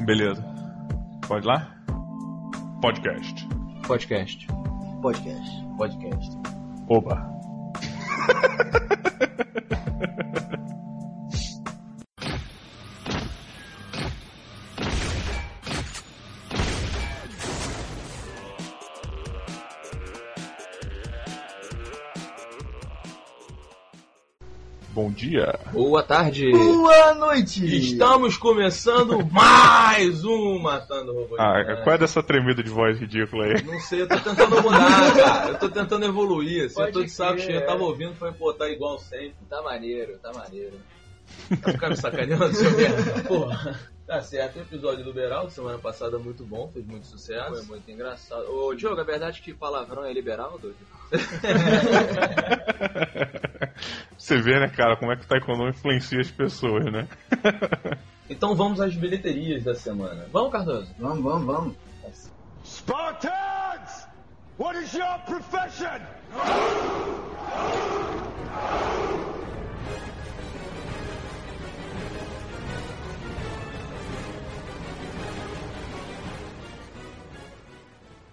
Beleza. Pode ir lá? Podcast. Podcast. Podcast. Podcast. Oba. dia. Boa tarde. Boa noite! Estamos começando mais um Matando Robô. Ah, Gigante. qual é dessa tremida de voz ridícula aí? Não sei, eu tô tentando mudar, cara. Eu tô tentando evoluir. Assim, eu Pode tô de saco cheio. Eu tava ouvindo, foi, pô, tá igual sempre. Tá maneiro, tá maneiro. Tá ficando me sacaneando, seu merda? Porra. Tá certo, o episódio do Beral, semana passada, muito bom, fez muito sucesso. Foi muito engraçado. Ô, Diogo, é verdade que palavrão é liberal, doido? Você vê, né, cara, como é que o Taekwondo influencia as pessoas, né? Então vamos às bilheterias da semana. Vamos, Cardoso? Vamos, vamos, vamos. Spartans! What is your profession?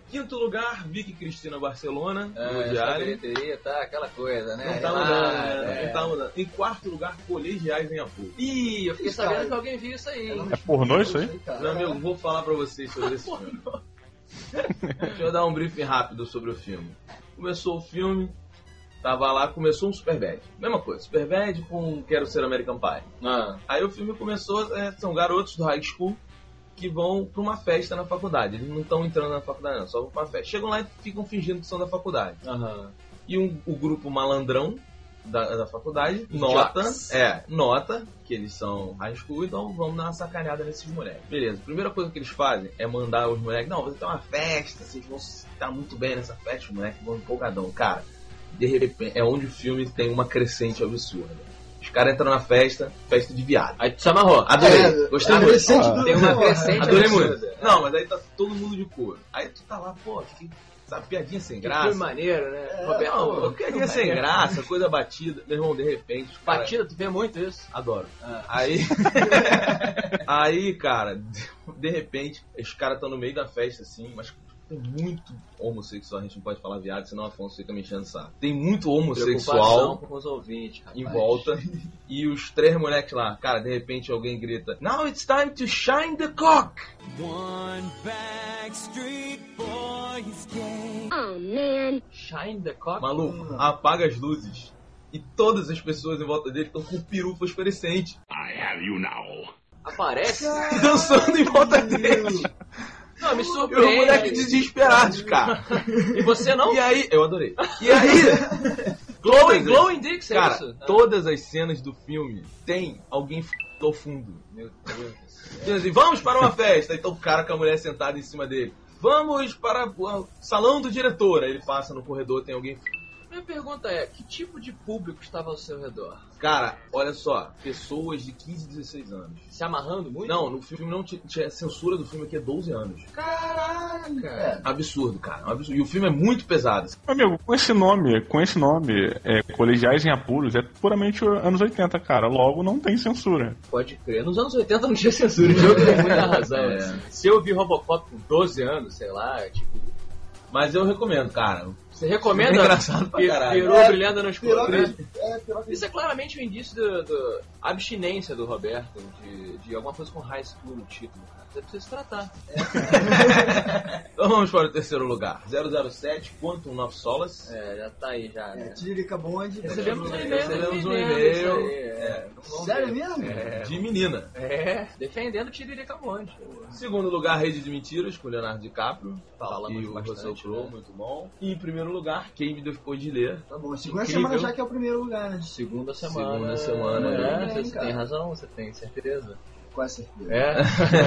Quinto lugar, Vicky Cristina Barcelona, É, do essa Diário. tá aquela coisa, né? Não tá Ah, mudando, né? é. Não tá mudando. Em quarto lugar, Colegiais em Apoio. Ih, eu fiquei Isso, sabendo cara. que alguém viu isso aí. É pornô isso aí? Meu amigo, vou falar pra vocês sobre esse filme. Deixa eu dar um briefing rápido sobre o filme. Começou o filme, tava lá, começou um Superbad. Mesma coisa, Superbad com Quero Ser American Pie. Ah, Aí o filme começou, é, são garotos do high school que vão pra uma festa na faculdade. Eles não estão entrando na faculdade não, só vão pra uma festa. Chegam lá e ficam fingindo que são da faculdade. aham. E um- o grupo malandrão da, da faculdade Os nota, jocks. é, nota que eles são high school, então vamos dar uma sacaneada nesses moleques. Beleza, a primeira coisa que eles fazem é mandar os moleques, não, você tem uma festa, vocês vão estar muito bem nessa festa, os moleques vão empolgadão. Cara, de repente, é onde o filme tem uma crescente absurda. Os caras entram na festa, festa de viado. Aí tu se amarrou. Adorei, É, gostei a muito. Ah. Tem uma crescente Adorei muito. Não, mas aí tá todo mundo de couro. Aí tu tá lá, pô, que, sabe, piadinha sem Que graça. filme maneiro, né? É, Roberto, Não, piadinha sem graça, coisa batida. Meu irmão, de repente. cara- Batida, tu vê muito isso? Adoro. Ah. Aí. aí, cara, de repente, os caras estão no meio da festa, assim, mas tem muito homossexual, a gente não pode falar viado, senão o Afonso fica me enchendo saco. Tem muito homossexual com os ouvintes, rapaz. em volta. E os três moleques lá, cara, de repente alguém grita: Now it's time to shine the cock! One backstreet boys game. Oh man. Shine the cock? Maluco, apaga as luzes. E todas as pessoas em volta dele estão com peru fosforescente. I have you now. Aparece? Dançando em volta dele. Não, me E surpreende. moleques desesperados, cara. E você não? E aí, eu adorei. E aí, Glowing, glowing dicks, é cara, isso? Todas as cenas do filme tem alguém f... ao fundo. Meu Deus. Assim, vamos para uma festa. Então o cara com a mulher sentada em cima dele. Vamos para o salão do diretor. Aí ele passa no corredor, tem alguém. f- Minha pergunta é, que tipo de público estava ao seu redor? Cara, olha só, pessoas de 15, 16 anos. Se amarrando muito? Não, no filme não tinha, censura do filme aqui é 12 anos. Caraca. Absurdo, cara. um absurdo. E o filme é muito pesado. Amigo, com esse nome, com esse nome, é, Colegiais em Apuros, é puramente anos 80, cara. Logo, não tem censura. Pode crer. Nos anos 80 não tinha censura, o jogo tem muita razão. É. Se eu vi Robocop com 12 anos, sei lá, tipo... Mas eu recomendo, cara. Você recomenda? É engraçado pra caralho. Perou É, brilhando no escuro. Piroca, é. Isso é claramente um indício do, do abstinência do Roberto de, de alguma coisa com high school no título. Cara. Você precisa se tratar. Então vamos para o terceiro lugar. 007, Quantum of Solace. É, já tá aí já, É, né? Tiririca Bonde. Recebemos um É, e-mail. Recebemos um e-mail. é. Sério mesmo? De menina. É, defendendo o Tiririca Monte. Segundo lugar, Rede de Mentiras, com Leonardo DiCaprio. Falamos e o bastante, Russell Crowe, né? muito bom. E em primeiro lugar, Quem Me Depois de Ler. Tá bom, segunda Incrível. semana já que é o primeiro lugar, né? Segunda semana. Segunda semana, É, né? você Cara. tem razão, você tem certeza. Quase certeza. É?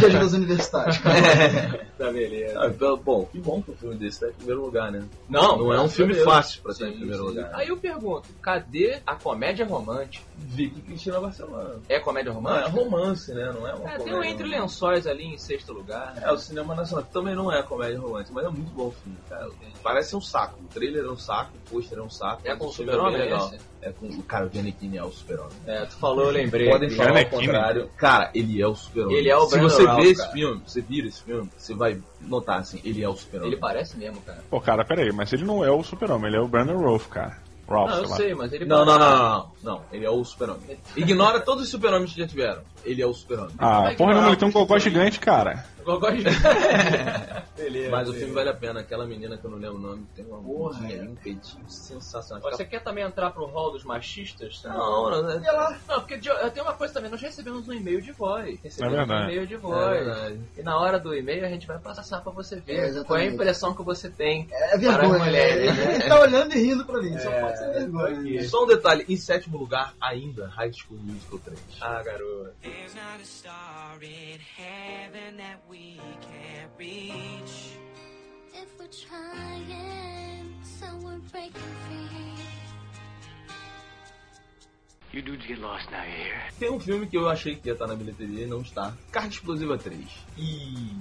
Dia dos universitários. tá beleza. Ah, então, bom, que bom que um filme desse tá em primeiro lugar, né? Não, Não é um filme Deus. fácil pra estar em primeiro sim. lugar. Aí eu pergunto, cadê a comédia romântica? Vicky Cristina Barcelona. É comédia Não, é romântica? romance, né? Não é uma É, tem o Entre romântica. Lençóis ali em sexto lugar. né? É, o cinema nacional também não é comédia romântica, mas é muito bom o filme, cara. Parece um saco. O trailer é um saco, o pôster é um saco. É com o o filme super-homem esse? É com, cara, o Giannichini é o super-homem. É, tu falou, eu lembrei. Podem falar é ao contrário. Cara, ele é o super-homem. Ele é o Se Brandon você Routh, vê esse cara. filme, você vira esse filme, você vai notar assim, ele é o super-homem. Ele parece mesmo, cara. Pô, cara, pera aí, mas ele não é o super-homem, ele é o Brandon Rolf, cara. Ralph, Não, eu sei sei, mas ele Não, não, parece- não, não, não, não. Ele é o super-homem. Ignora todos os super-homens que já tiveram. Ele é o super-homem. Ah, Vai porra, não, ele tem um Christopher gigante, cara. Gogó de... Beleza. Mas o filme vale a pena. Aquela menina que eu não lembro o nome tem uma Porra, é. um peitinho sensacional. Você quer também entrar pro hall dos machistas? Não, não, não. E Não, porque tem uma coisa também, nós recebemos um e-mail de voz. Recebemos É um e-mail de É voz. e na hora do e-mail a gente vai passar pra você ver É, qual é a impressão que você tem. é vergonha. mulheres, né? né? Ele tá olhando e rindo pra mim. Só É, pode ser vergonha. Só um detalhe, em sétimo lugar, ainda, High School Musical 3. Ah, garoto. We can't reach. If we're trying, so we're breaking free. You dudes get lost now, you hear? Tem um filme que eu achei que ia estar na bilheteria e não está. Carga Explosiva 3. Ih,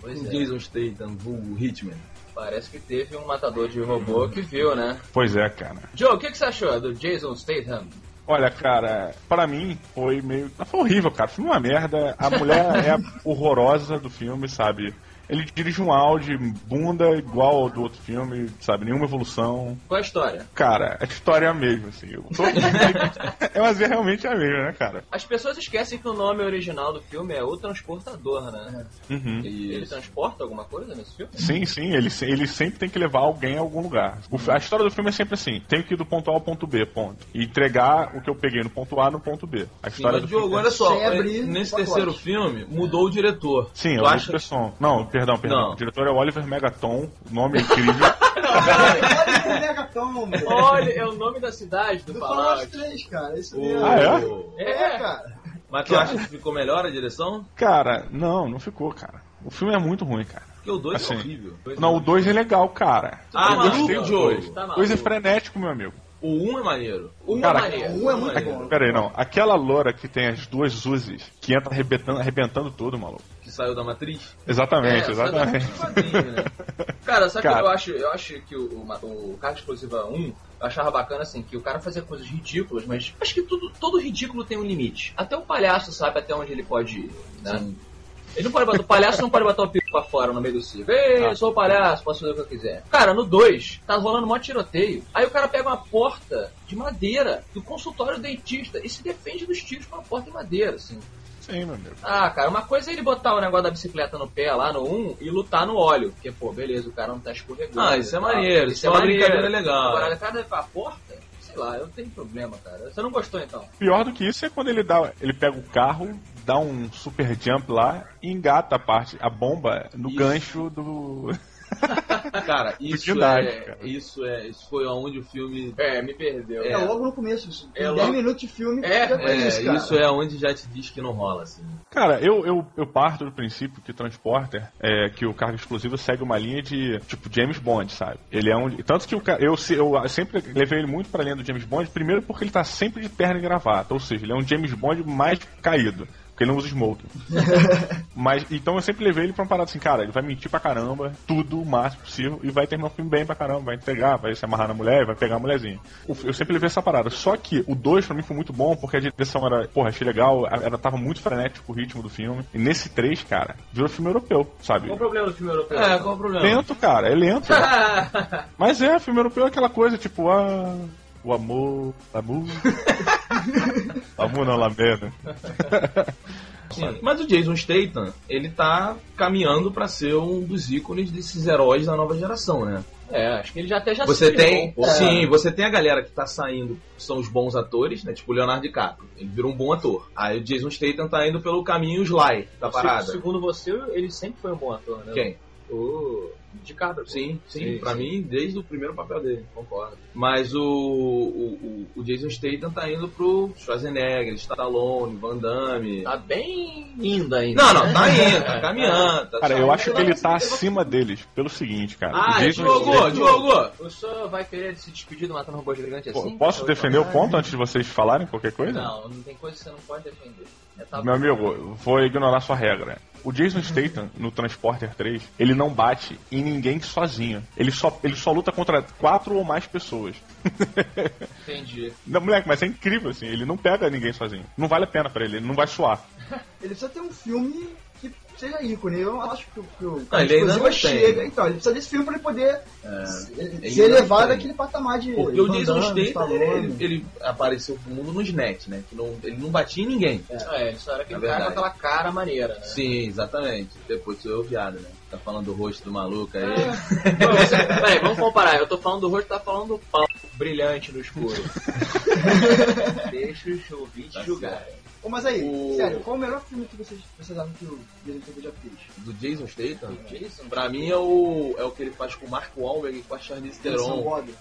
pois Com é. Jason Statham, vulgo Hitman. Parece que teve um matador de robô que viu, né? Pois é, cara. Joe, o que, que você achou do Jason Statham? Olha, cara, pra mim foi meio. Foi horrível, cara. É uma merda. A mulher é horrorosa do filme, sabe? Ele dirige um Audi, bunda igual ao do outro filme, sabe? Nenhuma evolução. Qual a história? Cara, a história é a mesma, assim. Eu tô... é, mas é realmente a mesma, né, cara? As pessoas esquecem que o nome original do filme é O Transportador, né? Uhum. E Ele transporta alguma coisa nesse filme? Sim, sim, ele, ele sempre tem que levar alguém a algum lugar. O a história do filme é sempre assim: tenho que ir do ponto A ao ponto B, ponto. E entregar o que eu peguei no ponto A no ponto B. A Sim, história mas do Diogo, filme é- olha só, Sem abrir nesse terceiro filme, mudou o diretor. Sim, é tu o acha. Não, perdão, perdão. Não. O diretor é o Oliver Megaton, o nome é incrível. Esse Megaton, meu. Olha, é o nome da cidade do Do Fallout Fallout. 3, cara. Isso O- mesmo. Ah, é? É, cara. Mas tu acha que ficou melhor a direção? cara, não, não ficou, cara. O filme é muito ruim, cara. Porque o 2 Assim. é horrível. Não, o 2 é legal, cara. Ah, eu maluco, gostei do Diogo. 2. Tá O 2 é maluco. frenético, meu amigo. O 1 um é maneiro. Um Cara, é maneiro. Um é muito maneiro. bom. Pera aí, não. Aquela loura que tem as duas Uzis, que entra arrebentando, arrebentando tudo, maluco. Saiu da matriz. Exatamente, É, exatamente. quadrinho, né? Cara, sabe Cara. que eu acho? Eu acho que o, o, o Carga Explosiva 1, eu achava bacana assim, que o cara fazia coisas ridículas, mas acho que tudo, todo ridículo tem um limite. Até o palhaço sabe até onde ele pode ir, né? Sim. Ele não pode botar, o palhaço não pode botar o pico pra fora no meio do circo. Ei, eu sou o palhaço, posso fazer o que eu quiser. Cara, no 2, tá rolando um mó tiroteio. Aí o cara pega uma porta de madeira do consultório dentista e se defende dos tiros com uma porta de madeira, assim. Sim, meu amigo. Ah, cara, uma coisa é ele botar o negócio da bicicleta no pé lá no 1 e lutar no óleo. Porque, pô, beleza, o cara não tá escorregando. Ah, isso é e tal. maneiro, isso é uma brincadeira legal. Agora, o cara com a porta, sei lá, eu não tenho problema, cara. Você não gostou então? Pior do que isso é quando ele dá, ele pega o carro, dá um super jump lá e engata a parte, a bomba no Isso. gancho do. Cara, isso Utilidade, é, cara. isso é. Isso foi aonde o filme. É, me perdeu. É, logo no começo. Isso. É, Tem logo- 10 minutos de filme. É, É, isso, cara. isso é onde já te diz que não rola, assim. Cara, eu, eu, eu parto do princípio que Transporter, é, que o carga explosivo segue uma linha de, tipo, James Bond, sabe? Ele é um. Tanto que o, eu, eu sempre levei ele muito pra linha do James Bond, primeiro porque ele tá sempre de terno e gravata, ou seja, ele é um James Bond mais caído. Porque ele não usa smoking. Mas, então eu sempre levei ele pra uma parada assim, cara, ele vai mentir pra caramba, tudo o máximo possível, e vai terminar o filme bem pra caramba, vai entregar, vai se amarrar na mulher, vai pegar a mulherzinha. Eu sempre levei essa parada. Só que o 2 pra mim foi muito bom, porque a direção era, porra, achei legal, ela tava muito frenético o ritmo do filme. E nesse 3, cara, virou filme europeu, sabe? Qual o problema do filme europeu? É, qual o problema? Lento, cara, é lento. Mas é, filme europeu é aquela coisa, tipo, ah, o amor, amor. amor não lamena. Sim, Mas o Jason Statham, ele tá caminhando pra ser um dos ícones desses heróis da nova geração, né? É, acho que ele já até já Você tem, um sim, você tem a galera que tá saindo, que são os bons atores, né? Tipo o Leonardo DiCaprio, ele virou um bom ator. Aí o Jason Statham tá indo pelo caminho Sly da Se- parada. Segundo você, ele sempre foi um bom ator, né? Quem? O de cabra. Sim, sim, Sim, pra sim. mim, desde o primeiro papel dele, concordo. Mas o, o, o- Jason Statham tá indo pro Schwarzenegger, Stallone, Van Damme. Tá bem linda ainda. Não, não, tá indo, tá caminhando. Tá Cara, eu acho que ele tá acima deles pelo seguinte, cara. Ah, Diogo, Statham- Diogo! O senhor vai querer se despedir do Matando Robô Gigante Pô, assim? Posso defender o ponto antes de vocês falarem qualquer coisa? Não, não tem coisa que você não pode defender. Tá Meu amigo, vou ignorar sua regra. O Jason Statham, no Transporter 3, ele não bate em ninguém sozinho. Ele só, ele só luta contra quatro ou mais pessoas. Entendi. Não, moleque, mas é incrível, assim. Ele não pega ninguém sozinho. Não vale a pena pra ele, ele não vai suar. Ele precisa ter um filme que seja ícone. Eu acho que, o- que o Não, ele ainda não tem. chega. Então, ele precisa desse filme pra ele poder É. se- Ele ser elevado tem. àquele patamar de. Porque o Jason Statham, ele, ele apareceu pro mundo nos net, né? Que não, ele não batia em ninguém. É, ele só era aquele É cara com aquela cara maneira, né? Sim, exatamente. Depois sou eu viado, né? Tá falando do rosto do maluco aí. Pô, você- Peraí, vamos comparar. Eu tô falando do rosto, tá falando do pau brilhante no escuro. Deixa os ouvintes Tá julgarem. Mas aí, O- sério, qual o melhor filme que vocês, vocês acham que o Jason Statham já fez? Do Jason Statham? Jason? Pra mim é o, é o que ele faz com o Mark Wahlberg e com a Charlize Theron. Bob.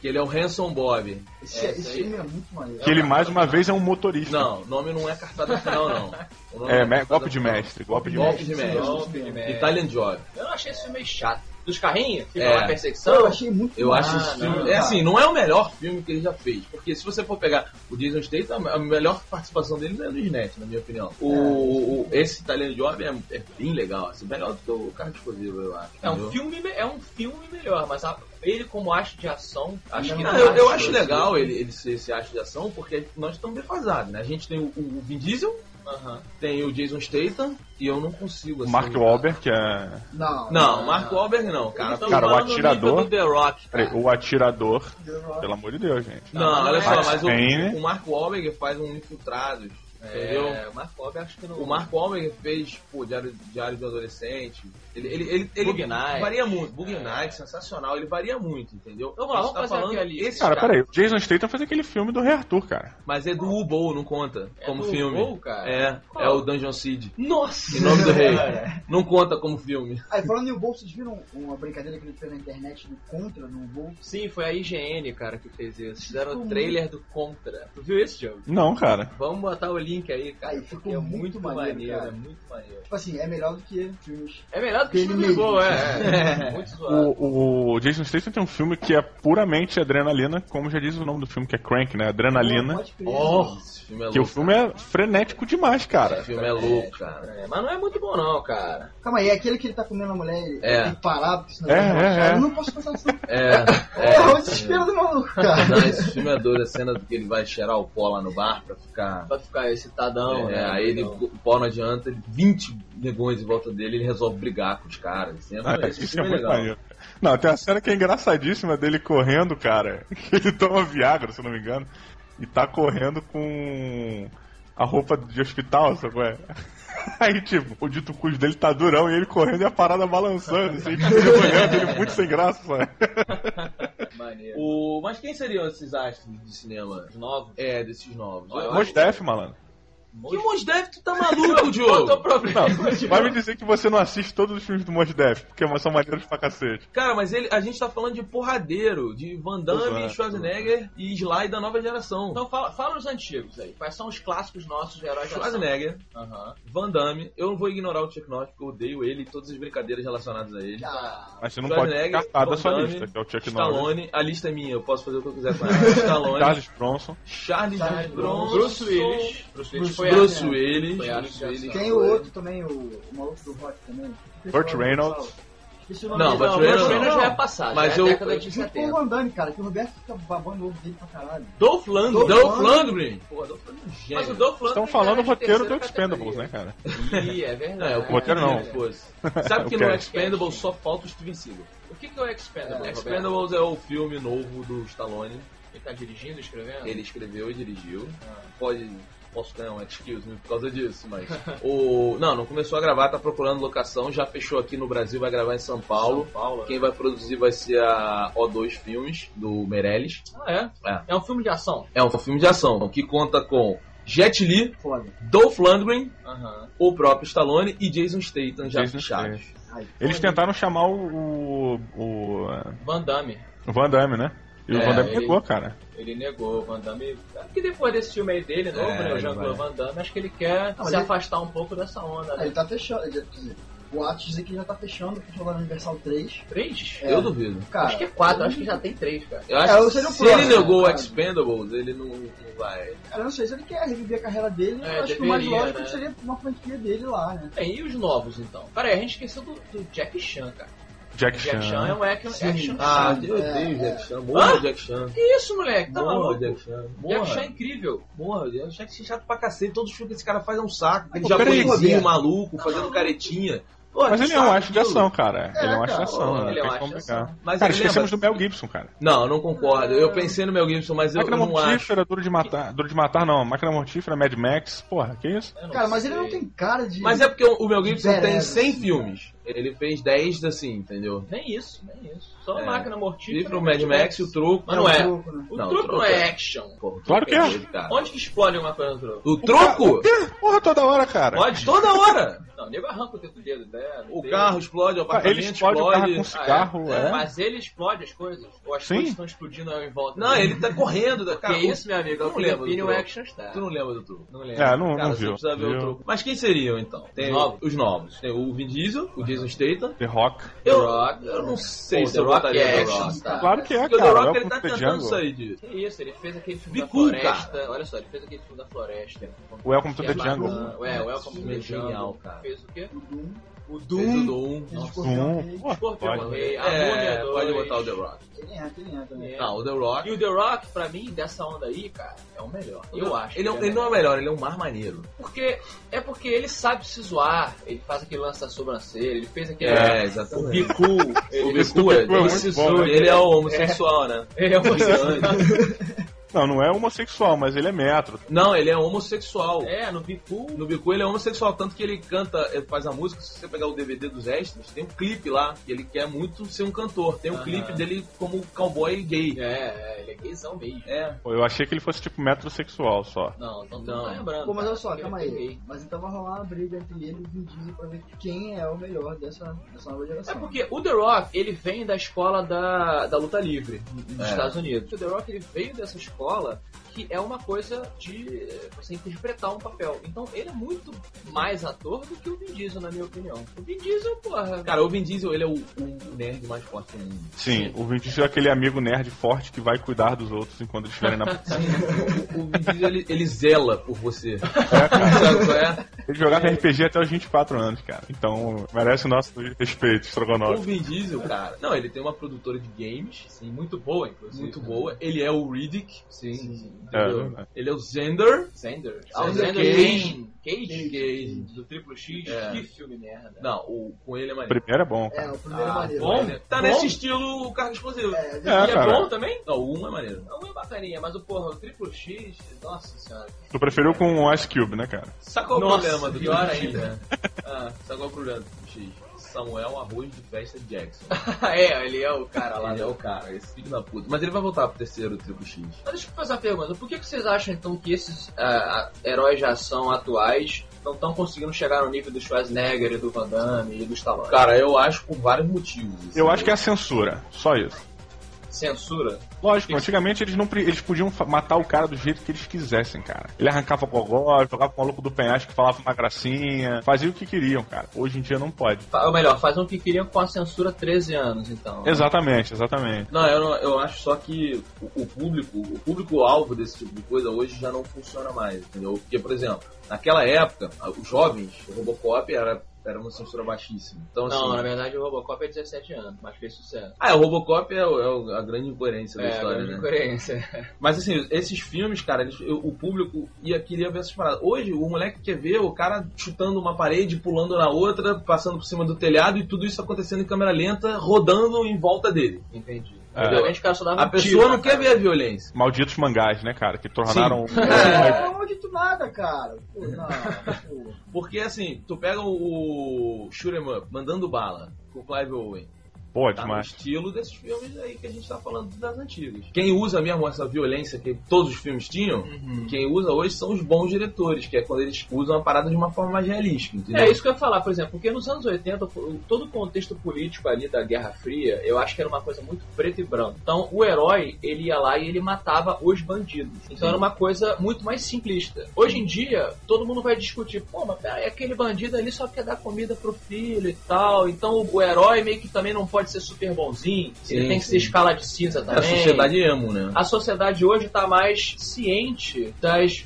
Que ele é o Hanson Bob. Esse, É, esse filme é muito maneiro. Que ele, mais uma vez, é um motorista. Não, o nome não é cartada final, não. É, cartada golpe de mestre, golpe de Golpe mestre. de mestre. Golpe de mestre. Italian Job. Eu não achei esse filme meio chato. Dos carrinhos? Fica É. lá Eu perseguição? achei muito Eu acho massa, esse filme. cara. É assim, não é o melhor filme que ele já fez. Porque se você for pegar o Jason Statham, a melhor participação dele não é no Snatch, na minha opinião. O, o- esse Italian Job é, é bem legal, assim, melhor do que o Carro Explosivo, eu acho. É um filme, me- é um filme melhor, mas a- ele como acho de ação, acho que Não, não eu, eu acho acho legal ele, ele ser esse acho de ação, porque nós estamos defasados, né? A gente tem o, o Vin Diesel, Aham. tem o Jason Statham, e eu não consigo, assim... Mark Wahlberg, que é. Não, Não, Mark Wahlberg não, cara. Então, Cara, o atirador- do The Rock. Peraí, cara. o atirador. Pelo amor de Deus, gente. Não, Não, olha não só, é. mas o, o Mark Wahlberg faz um Infiltrados, entendeu? É, o Mark Wahlberg acho que não... O Mark Wahlberg fez, pô, Diário, Diário um Adolescente. Ele, ele, ele, ele Bug Night. varia muito. Bug Night, sensacional. Ele varia muito, entendeu? Vamos lá, A gente vamos fazer aqui a lista. esses Cara, caras. peraí, o Jason Statham fez aquele filme do Rei Arthur, cara. Mas é do Ubo, não conta É como do filme. Ubo, cara? É, Qual? é o Dungeon Siege. Nossa! Em nome do rei. É. Não conta como filme. Aí, falando em Ubo, vocês viram uma brincadeira que ele fez na internet do Contra no Ubo? Sim, foi a IGN, cara, que fez isso. Fizeram o trailer do Contra. Tu viu esse jogo? Não, cara. Vamos botar o link aí, cara. Aí, ficou é muito muito maneiro, maneiro, cara. é muito maneiro. Tipo assim, é melhor do que filmes. É melhor do que filme mesmo. bom, é. é. muito zoado. O, o Jason Statham tem um filme que é puramente adrenalina, como já diz o nome do filme, que é Crank, né? Adrenalina. Oh, esse filme é louco. Que o filme é frenético demais, cara. Esse filme é louco, cara. É, mas não é muito bom não, cara. Calma aí, é aquele que ele tá comendo a mulher, ele É. tem que parar, porque senão É, ele é, é. Eu não posso passar assim. É, É, é. o desespero do maluco, cara. Não, esse filme é doido. A cena que ele vai cheirar o pó lá no bar pra ficar Pra ficar excitadão, É, né? aí ele, o pau não adianta, ele- 20 negões em volta dele, ele resolve brigar com os caras. Esse, Ah, esse isso é é muito legal. maneiro. Não, tem uma cena que é engraçadíssima dele correndo, cara. Que ele toma Viagra, se eu não me engano. E tá correndo com a roupa de hospital, sabe? qual é? Aí, tipo, o dito cujo dele tá durão e ele correndo e a parada balançando, assim, ele olhando, ele muito sem graça, sabe? maneiro. O, mas quem seriam esses astros de cinema? Os novos. É, desses novos. Mos Def, malandro. Que Mos Def tu tá maluco, Qual é o Diogo? problema? Não, vai me dizer que você não assiste todos os filmes do Mos Def, porque são maneiros pra cacete. Cara, mas ele, a gente tá falando de porradeiro, de Van Damme, Exato. Schwarzenegger e Sly da nova geração. Então fala, fala os antigos aí. Quais são os clássicos nossos de heróis? Schwarzenegger, Aham. Van Damme, eu não vou ignorar o Chuck Norris, porque eu odeio ele e todas as brincadeiras relacionadas a ele. Ah, Mas você não pode Schwarzenegger, descartar da sua lista, que é o Chuck Norris. Stallone, a lista é minha, eu posso fazer o que eu quiser com ela. Stallone, Charles Bronson. Charles Charles Bronson, Bruce Willis. Bruce Willis foi Bruce Foi Bruce Willis. tem o outro também, o, o maluco do rock também. Burt Reynolds. Não. Burt Não, Reynolds Burt não. Reynolds já é passado. Mas já é eu- década de Junto com o 70. Van Damme, cara, que o Roberto fica babando o ovo dele pra caralho. Dolph Lundgren. Dolph Lundgren. Pô, Dolph Lundgren é Mas o. Dolph Lundgren Estão falando é o roteiro do Expendables, categoria. né, cara? Ih, é verdade. É, o roteiro não. Sabe que no Expendables só falta o Steven Seagal. O que, que é o Expendables? Expendables é o filme novo do Stallone. Ele tá dirigindo, escrevendo? Ele escreveu e dirigiu. Ah. Pode. Posso ganhar um excuse me por causa disso, mas. o... Não, não começou a gravar, tá procurando locação, já fechou aqui no Brasil, vai gravar em São Paulo. São Paulo. Quem vai produzir vai ser a O2 Filmes, do Meirelles. Ah, é? É. É um filme de ação. É um filme de ação que conta com Jet Li, Foda. Dolph Lundgren, o próprio Stallone e Jason Statham já Jason fechados. Ai, Eles tentaram chamar o, o, o, Van Damme. o Van Damme, né? E o É, Van Damme ele- negou, cara. Ele negou o Van Damme. Porque depois desse filme aí dele, novo, É, né? O Jean-Claude. Van Damme, acho que ele quer mas se ele- afastar um pouco dessa onda, Ah, né? Ele tá fechando, ele- quer dizer, o Atos dizem que já tá fechando, lá no Universal 3. Três? É. Eu duvido. Cara, acho que é quatro, acho que já tem três, cara. Eu acho É, eu que o se próximo, ele negou o cara. Expendables, ele não, não vai. Cara, eu não sei se ele quer reviver a carreira dele, É, eu acho que o mais deveria, lógico né? seria uma franquia dele lá, né? Bem, e os novos então? Pera aí, a gente esqueceu do, do Jack Chan, cara. Jack Jack Chan é um action, action Ah, Chan. eu É, odeio é. Jack Chan. Morra, Hã? Jack Chan. Que isso, moleque? Tá Morra, maluco? Jack Chan. Jack Morra. Chan é incrível. Morra, Jack Chan é chato pra cacete. Todos os filmes que esse cara faz é um saco. Peraí, japonesinho Roberto. maluco, fazendo caretinha. Pô, Mas ele é um acho de ação, cara. É, ele é um acho de ação, né? ele é um acho de ação. Mas Cara, ele esquecemos lembra- do Mel Gibson, cara. Não, não concordo. Eu pensei no Mel Gibson, mas eu, Máquina eu não acho. Mortífera, Duro de Matar. Duro de Matar, não. Máquina Mortífera, Mad Max. Porra, que isso? Cara, mas ele sei. não tem cara de. Mas é porque o Mel Gibson tem Badass, 100 assim. filmes. Ele fez 10 assim, entendeu? Nem isso, nem isso. Só a É. máquina mortífera. Livro, o Mad Max e o Troco. Mas não é. Né? O Não, truco não é é. action. Pô, o Claro Troco que é. Onde que explode uma coisa no troco? O Troco? Porra, toda hora, cara. Pode? Toda hora! Não, o nego arranca o dedo dele, né? O carro explode, o Ah, apartamento Ele explode o carro com Ah, é? É, é. Mas ele explode as coisas. Ou as Sim. coisas estão explodindo em volta. Não, dele. ele tá correndo. da- Cara, que isso, meu amigo? É Tu o não lembra do? Action Star. Tu não lembra do Troco? Não lembro. É, não, Cara, não você viu. precisa ver o viu. Troco. Mas quem seriam, então? Tem Os novos? Os novos. Tem o Vin Diesel, o Jason Statham. The Rock. The Eu, Rock. eu não sei Pô, se The eu Rock é The action Rock. star. Claro que é, Porque o The cara. Rock é ele o tá The tentando Jungle. sair disso. Que isso, ele fez aquele filme Bicudo, da floresta. Olha só, ele fez aquele filme da floresta. Welcome to Que é the Jungle. É, Welcome to the Genial, Jungle. cara. Fez o quê? O Doom, O o Doom. Doom. o. Escorpião. Rei. A É, pode 2. botar o The Rock. Ele entra, ele entra, né? É. Não, o The Rock. E o The Rock, pra mim, dessa onda aí, cara, é o melhor. Eu acho. Ele, é um- ele não é melhor, ele é um mais maneiro. Porque é porque ele sabe se zoar, ele faz aquele lance da sobrancelha, ele fez aquele É, o exatamente. bicu, ele, O Bicu é, é ele, bom, zoa, né? ele é homossexual, né? ele é um Não, não é homossexual, mas ele é metro. Não, ele é homossexual. É, no bicu. No Bicu ele é homossexual, tanto que ele canta, ele faz a música, se você pegar o DVD dos extras, tem um clipe lá, que ele quer muito ser um cantor. Tem um clipe dele como cowboy gay. É, é, ele é gaysão mesmo. É. Pô, Eu achei que ele fosse tipo metrosexual só. Não, então tu Não. não tá lembrando. Pô, mas cara. olha só, Ele calma é aí. gay. Mas então vai rolar uma briga entre ele e o Vin pra ver quem é o melhor dessa, dessa nova É geração. porque o The Rock, ele vem da escola da, da luta livre nos É. Estados Unidos. O The Rock, ele veio dessa escola escola que é uma coisa de eh, você interpretar um papel. Então, ele é muito mais ator do que o Vin Diesel, na minha opinião. O Vin Diesel, porra... Cara, o Vin Diesel, ele é o, o nerd mais forte do mundo. Sim, o Vin Diesel é aquele amigo nerd forte que vai cuidar dos outros enquanto eles estiverem na. O, o Vin Diesel, ele, ele zela por você. É, cara. É? Ele jogava RPG até os 24 anos, cara. Então, merece o nosso respeito, O Strogonoff. Vin Diesel, cara. Não, ele tem uma produtora de games. Sim, muito boa, inclusive. Muito boa. Ele é o Riddick. Sim. É, Entendeu? verdade. ele é o Zender. Zender. Ah, o Zender Zender Cage. Cage? Cage. Do Triplo X. É. Que filme merda. Não, o, com ele é O maneiro. primeiro é bom, É, cara. o primeiro é Ah, maneiro. bom? né? Tá Bom? nesse estilo carga explosivo. É, É, E é cara. bom também? Não, o 1 é maneiro. Não é bacaninha, mas o porra, o Triplo X, nossa senhora. Tu preferiu com o Ice Cube, né, cara? É o problema do pior Triple ainda. Ah, é o problema do Triple X? Samuel Arroz de Festa Jackson. é, ele é o cara lá. Ele é o cara, esse filho da puta. Mas ele vai voltar pro terceiro Triple X. Mas deixa eu fazer uma pergunta. Por que, que vocês acham então que esses ah, heróis de ação atuais não estão conseguindo chegar no nível do Schwarzenegger e do Van Damme e do Stallone? Cara, eu acho por vários motivos. assim. Eu acho que é a censura, só isso. Censura? Lógico, antigamente eles não eles podiam matar o cara do jeito que eles quisessem, cara. Ele arrancava o gogó, jogava com o maluco do penhasco que falava uma gracinha, fazia o que queriam, cara. Hoje em dia não pode. Ou melhor, fazem o que queriam com a censura 13 anos, então. né? Exatamente, exatamente. Não, eu, não- eu acho só que o, o público, o público-alvo desse tipo de coisa hoje já não funciona mais, entendeu? Porque, por exemplo, naquela época, os jovens, o Robocop era, era uma censura baixíssima. Então, assim. Não, na verdade o Robocop é 17 anos, mas fez sucesso. Ah, o Robocop é, é a grande incoerência da É, história, grande né? incoerência. Mas assim, esses filmes, cara, eles- o público ia, queria ver essas paradas. Hoje, o moleque quer ver o cara chutando uma parede, pulando na outra, passando por cima do telhado e tudo isso acontecendo em câmera lenta, rodando em volta dele. Entendi. É. Cara só dava A pessoa tiro não na quer cara. ver a violência. Malditos mangás, né, cara? Que tornaram. É, não acredito nada, cara. Pô, não, pô. Porque assim, tu pega o, o Shoot 'em Up, mandando bala, com o Clive Owen. Pô, Tá no demais. estilo desses filmes aí que a gente tá falando das antigas. Quem usa mesmo essa violência que todos os filmes tinham, Uhum. quem usa hoje são os bons diretores, que é quando eles usam a parada de uma forma mais realística, entendeu? É isso que eu ia falar, por exemplo, porque nos anos 80, o- todo o contexto político ali da Guerra Fria, eu acho que era uma coisa muito preto e branco. Então, o herói, ele ia lá e ele matava os bandidos. Então, era uma coisa muito mais simplista. Hoje em dia, todo mundo vai discutir, pô, mas peraí, aquele bandido ali só quer dar comida pro filho e tal. Então, o herói meio que também não pode ser super bonzinho. ele Sim, tem que sim. ser escala de cinza É a também. sociedade emo, né? A sociedade hoje está mais ciente das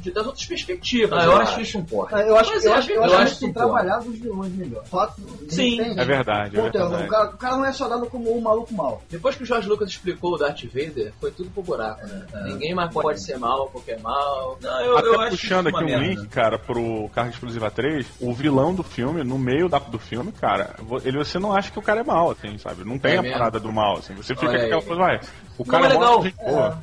de- das outras perspectivas. Ah, eu acho isso um porra. Ah, Eu acho, Mas eu é, acho, eu eu acho que que trabalhado os vilões melhor. Fato, Sim. repente, É verdade, é Pô, verdade. o, cara, o cara não é só dado como um maluco mal. Depois que o George Lucas explicou o Darth Vader, foi tudo pro buraco, né? Ninguém mais pode ser mal, porque é mal. Não, eu, Até eu puxando isso aqui um merda. link, cara, pro Carga Explosiva 3, o vilão do filme, no meio da, do filme, cara, ele, você não acha que o cara é mal, assim, sabe? Não tem É a mesmo? parada do mal, assim. Você fica Olha com aquela coisa, vai, o Não cara é é legal. boa.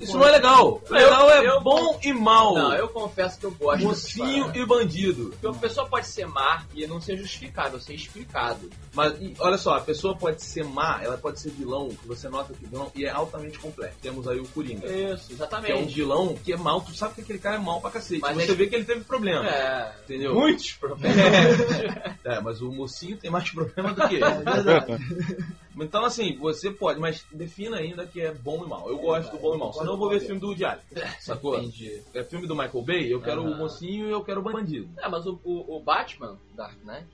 Isso não é legal. O legal é bom e mal. Não, eu confesso que eu gosto Mocinho e bandido. Porque uma pessoa pode ser má e não ser justificável, ser explicado. Mas e, olha só, a pessoa pode ser má, ela pode ser vilão, que você nota que vilão, e é altamente complexo. Temos aí o Coringa. Isso, Que é um exatamente. vilão que é mal, tu sabe que aquele cara é mal pra cacete. Mas você é- vê que ele teve problema. É, Entendeu? muitos problemas. É, mas o mocinho tem mais problema do que ele. É verdade. Então, assim, você pode, mas defina ainda que é bom e mal. Eu gosto do bom e mal. Senão eu vou ver filme do Woody Allen. Sacou? Entendi. É filme do Michael Bay, eu quero o Aham. mocinho e eu quero o bandido. É, mas o, o, o Batman, Dark Knight,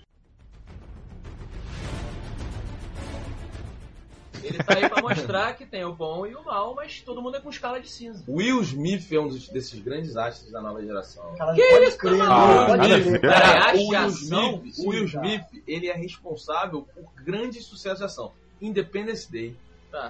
ele tá aí pra mostrar que tem o bom e o mal, mas todo mundo é com escala de cinza. Will Smith é um dos- desses grandes astros da nova geração. Cara, Que isso, crer, tá maluco? pode Nada a crer. ver. Cara, Cara, acho o Will Smith, sim, Will cara. Smith, ele é responsável por grandes sucessos de ação. Independence Day,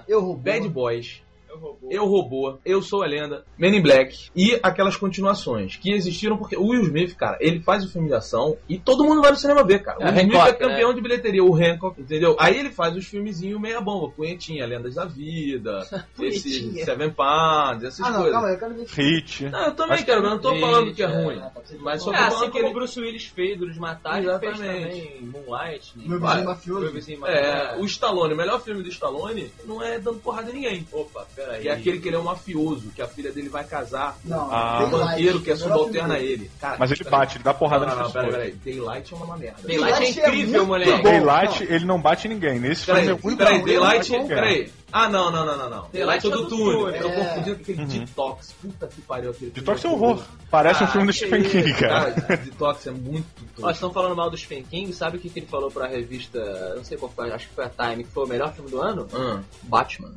Eu roubei. Bad Boys, Eu roubou. Eu Robô, Eu Sou a Lenda, Men in Black e aquelas continuações que existiram porque o Will Smith, cara, ele faz o filme de ação e todo mundo vai no cinema ver, cara. O É, Will Smith Hancock, é campeão de bilheteria, o Hancock, entendeu? Aí ele faz os filmezinhos meia bomba, Punhetinha, Lendas da Vida, esse. Seven Pounds, essas Ah, não, coisero calma aí, eu quero ver. Hit. Não, eu também Acho quero, mas não tô falando que é ruim. É, Mas só É, tô assim falando que ele... o Bruce Willis fez Duro de Matar, ele fez Exatamente. também Moonlight. Meu vizinho mafioso. Meu vizinho É, o Stallone, o melhor filme do Stallone não é dando porrada em ninguém. Opa, peraí. Que é aquele que ele é um mafioso, que a filha dele vai casar Não, Ah. com um banqueiro que é melhor subalterno a ele. Cara, Mas ele peraí. bate, ele dá porrada Não, não, nas não, peraí, pessoas. peraí. Daylight é uma merda. Daylight é Daylight é incrível, muito moleque. bom. Daylight, ele não bate ninguém. Nesse Peraí, filme é muito peraí, bom, Daylight, ele é peraí. Ah, não, não, não, não, não. Daylight é do túnel. túnel. Eu É. confundindo com aquele Uhum. Detox. Puta que pariu aquele. Detox é um horror. Parece um Ah, filme do Stephen King, cara. Detox é muito vocês estão falando mal do Stephen King, sabe o que, que ele falou pra revista, não sei qual foi, acho que foi a Time, que foi o melhor filme do ano? Ah. Batman.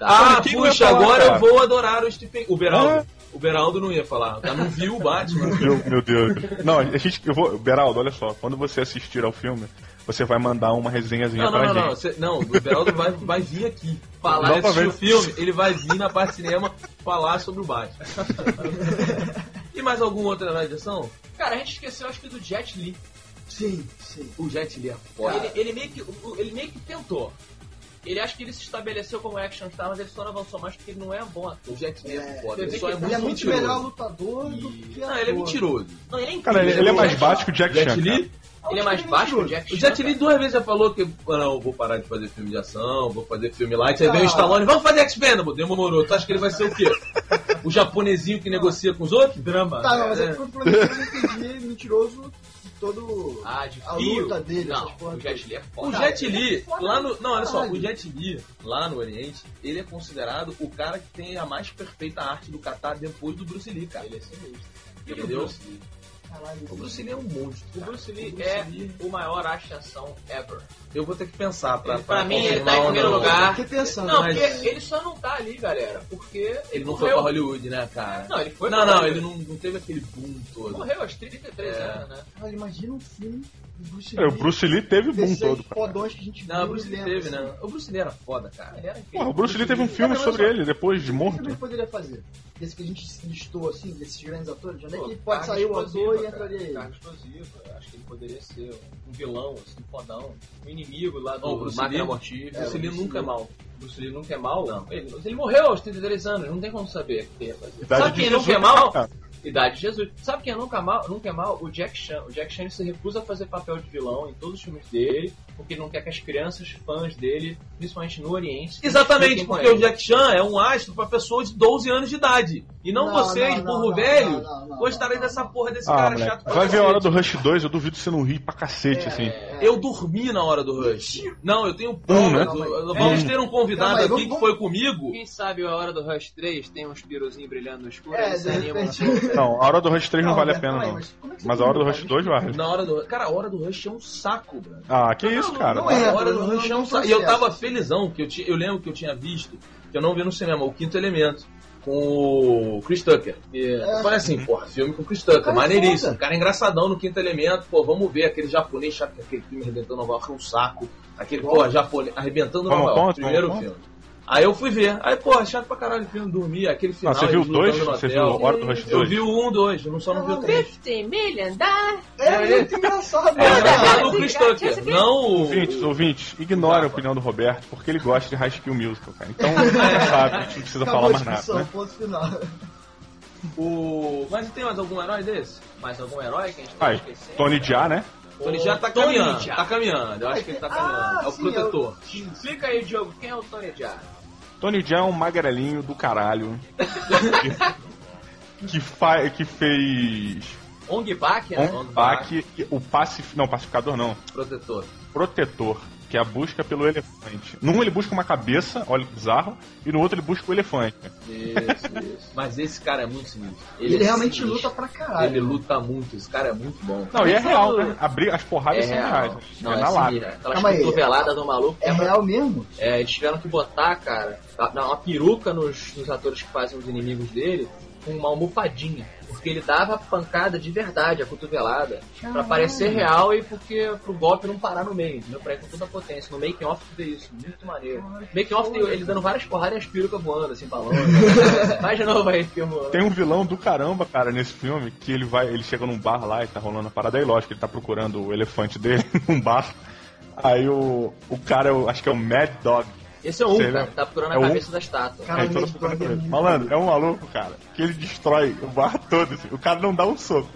Ah, eu ia puxa, falar, agora cara? eu vou adorar o Stephen... O Beraldo. É? O Beraldo não ia falar. Tá, não viu o Batman. Meu, meu Deus. Não, a gente, eu vou, Beraldo, olha só. Quando você assistir ao filme, você vai mandar uma resenhazinha Não, não, pra não, não. gente. Você- não, o Beraldo vai, vai vir aqui. Falar assistir ver. o filme, ele vai vir na parte de cinema falar sobre o Batman. e mais algum outro na edição? Cara, a gente esqueceu, acho que do Jet Li. Sim, sim. O Jet Li é foda. Ele, ele meio que, ele meio que tentou. Ele acha que ele se estabeleceu como action star, mas ele só não avançou mais porque ele não é bom ator. O Jet Li é É, foda. Ele só é ele é muito mentiroso. melhor lutador do que Não, ele é mentiroso. Não, ele é incrível. Cara, ele, ele é mais baixo que o Jack Jet Chan. Li? Ele é mais baixo que o Jack O Chan, Jet Li duas vezes já falou que ah, não, eu vou parar de fazer filme de ação, vou fazer filme light. Aí vem o. Stallone, vamos fazer X-Venom. Demorou. Tu acha que ele vai ser o quê? O japonesinho que negocia com os outros? Drama. Tá, não, mas é É. eu não entendi mentiroso todo. Ah, de A fio. luta dele, Não, o Jet Li é O foda. Jet Li, lá no. Não, olha só, o Jet Li, lá no Oriente, ele é considerado o cara que tem a mais perfeita arte do kata depois do Bruce Lee, cara. Ele é sinistro. Entendeu? O Bruce Lee? Caralho, O Bruce Lee é um monstro. O. Bruce Lee O Bruce é Lee- o maior ação ever. Eu vou ter que pensar pra. Ele, pra mim, ele tá em primeiro não. lugar. Fiquei pensando, Não, mas- porque ele só não tá ali, galera, porque Ele não foi morreu. pra Hollywood, né, cara? Não, ele foi não, pra não, Hollywood. ele não, não teve aquele boom todo. Morreu aos 33 É. anos, né? Imagina um filme Bruce É, Lee. o Bruce Lee teve o boom todo, cara. fodões que a gente Não, o Bruce Lee lembra, teve, assim. né? O Bruce Lee era foda, cara. Ele era. Porra, o Bruce Lee teve um filme sobre só, ele, depois de Que filme morto. ele poderia fazer? Esse que a gente listou, assim, desses grandes atores? De onde é que pode carga sair o ator e entraria ele? Carga explosiva. Acho que ele poderia ser um vilão, assim, fodão. Um inimigo lá do Ó, o Bruce Máquina Lee- Mortífera. Bruce Lee Bruce nunca é mal. O Bruce Lee nunca é mal? Não. Ele, ele morreu aos 33 anos, não tem como saber o que ele ia fazer. Sabe quem nunca é mal? Idade de Jesus. Sabe quem é nunca mal? Nunca é mal? O Jack Chan. O Jack Chan se recusa a fazer papel de vilão em todos os filmes dele, porque não quer que as crianças fãs dele, principalmente no Oriente, Exatamente, porque o. Jack Chan é um astro pra pessoas de 12 anos de idade. E não, Não, vocês, não, burro não, velho, gostarem dessa porra desse Ah, cara moleque. chato pra Vai ver a hora do Rush 2, eu duvido você não rir pra cacete, assim. Eu dormi na hora do Rush. Não, eu tenho Um, né? Vamos ter um convidado aí, aqui vamos- que foi comigo. Quem sabe a hora do Rush 3 tem uns piruzinhos brilhando no escuro É, se. Não, a hora do Rush 3 não, vale a pena, não. mas é que Mas a hora do Rush 2 vale. Na hora do. Cara, a hora do Rush é um saco, bro. Ah, que isso, isso, cara. não é. Hora do Rush é um não sa- E eu tava felizão, que eu lembro que eu tinha visto, que eu não vi no cinema, o Quinto Elemento, com o Chris Tucker. E eu falei assim, porra, filme com o Chris Tucker, Cara, maneiríssimo. foda. Cara é engraçadão no Quinto Elemento, pô, vamos ver aquele japonês chato, aquele filme arrebentando Nova York, um saco. Aquele, pô, japonês, arrebentando Nova York, primeiro filme. Aí eu fui ver. Aí, pô, chato pra caralho o filme, dormir, aquele final. Ah, você viu o dois? Você viu hotel. o Hora do Rush Eu 2? vi o um, dois, eu só não vi o três. 50 million dollars. É muito engraçado, É, cara. é do Chris Tucker, não o... Ouvintes, ouvintes, ignore a opinião do Roberto, porque ele gosta de High School Musical, cara. Então, já sabe, a gente não precisa Acabou falar mais nada, né? ponto final. o... Mas tem mais algum herói desse? Mais algum herói que a gente tá Vai, esquecendo? Tony Jaa, né? Ele já tá Tony caminhando, Jaa. tá caminhando, eu acho que ele tá caminhando. Ah, é o sim, protetor. Explica aí, Diogo, quem é o Tony Jaa? Tony Jaa é um magrelinho do caralho. que, que, fa que fez Ong Bak, né? um baque, o pacif... não, pacificador não, Protetor. protetor, que é a busca pelo elefante. Num ele busca uma cabeça, olha que bizarro, e no outro ele busca o elefante. Isso, isso. Mas esse cara é muito sinistro. Ele, é realmente sinistro. luta pra caralho. Ele luta muito, esse cara é muito bom. Não, e é real, quando- né? A briga- as porradas são reais. né? Não, é é na lata. Aquelas Calma aí. cotoveladas do maluco. É real mesmo? É, eles tiveram que botar, cara, uma peruca nos, nos atores que fazem os inimigos dele com uma almofadinha. Porque ele dava pancada de verdade, a cotovelada, pra parecer real e porque pro golpe não parar no meio, entendeu? Pra ir com toda a potência. No making off tu vê isso, muito maneiro. Making off tem ele dando várias porradas e as perucas voando, assim, pra longe. Vai de novo aí, filme. Tem um vilão do caramba, cara, nesse filme, que ele vai, ele chega num bar lá e tá rolando a parada aí, lógico, ele tá procurando o elefante dele num bar. Aí o, o cara, eu acho que é o Mad Dog. Esse é um, Sei cara, que tá procurando É a um? cabeça da estátua. Cara, procurando é ele. muito Malandro, é um maluco, cara, que ele destrói o bar todo, assim. O cara não dá um soco,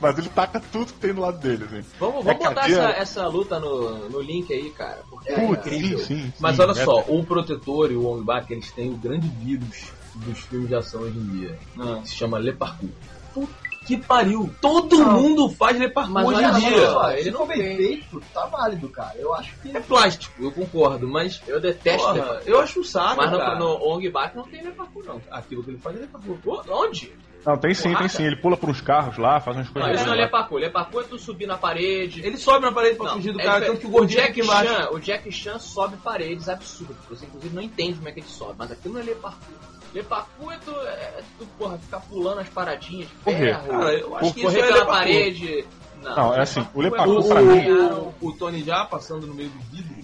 mas ele taca tudo que tem do lado dele, assim. Vamos, É vamos botar cadeira. essa, essa luta no, no link aí, cara. Porque é Putz, incrível. sim, sim, Mas sim, olha é- só, o protetor e o Wong Bak, eles têm o grande vírus dos filmes de ação hoje em dia. Ah. Que se chama Le Parkour. Puta que pariu! Todo mundo faz Le Parkour Mas hoje em dia. só, ele não bem feito, tá válido, cara. Eu acho que. É plástico, eu concordo, mas. Eu detesto Porra, eu acho um saco, Mas no, cara. no Ong Bak não tem Leparkour, não. Aquilo que ele faz é Le Parkour. Pô, Onde? Não, tem sim, tem sim. Ele pula por uns carros lá, faz umas Não, coisas. isso não é. Leparkour. Leparkour é tu subir na parede. Ele sobe na parede pra Não, fugir do é cara, tanto que o gordinho Jack. Chan, o Jack Chan sobe paredes absurdas. Você inclusive não entende como é que ele sobe, mas aquilo não é Leparkour. Leparkour é tu, é tu porra, ficar pulando as paradinhas de Correr. ferro, Cara, eu acho que correr isso é pela parede. Não, é assim, o Leparkour O, pra mim- o, o Tony já passando no meio do vidro.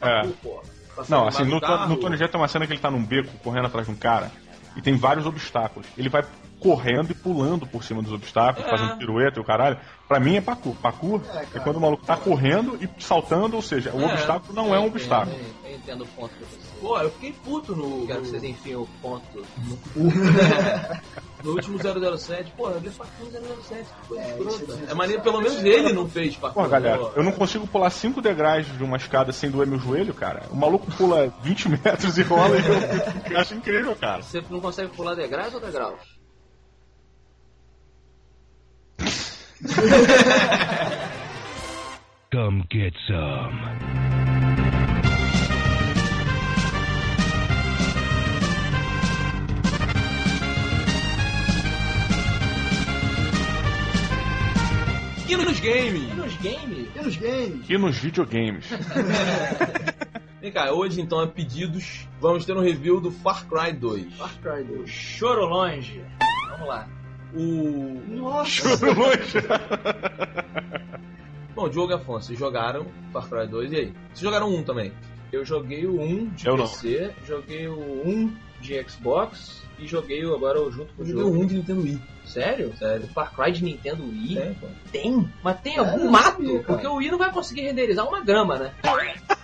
É. porra. passando Não, assim, no, carro. no Tony Jet tem uma cena que ele tá num beco correndo atrás de um cara e tem vários obstáculos. Ele vai correndo e pulando por cima dos obstáculos, É. fazendo pirueta e o caralho. Pra mim é parkour. Parkour É, é, quando o maluco tá correndo e saltando, ou seja, o É. obstáculo não é um obstáculo. Eu, eu entendo o ponto que você. Pô, eu fiquei puto no. Quero no- que vocês enfiem o ponto. No último 007, pô, eu dei parkour 007, que coisa É, escrota. é É maneiro, pelo menos ele não fez parkour. Pô, galera, eu não consigo pular cinco degraus de uma escada sem doer meu joelho, cara. O maluco pula 20 metros e rola e eu, eu acho incrível, cara. Você não consegue pular degraus ou degraus? Come get some. E nos games? Nos games? E nos games? E nos videogames. Vem cá, hoje então é pedidos. Vamos ter um review do Far Cry 2. Far Cry 2. Choro longe. Vamos lá. O. Nossa! longe. Bom, Diogo e Afonso, vocês jogaram Far Cry 2 e aí? Vocês jogaram um também? Eu joguei o 1 de Eu não. PC, joguei o 1 de Xbox e joguei o- agora o junto com o joguei jogo. um de Nintendo Wii. Sério? Sério. O Far Cry de Nintendo Wii? É, pô. Tem? Mas tem É, algum mato? sabia, porque o Wii não vai conseguir renderizar uma grama, né?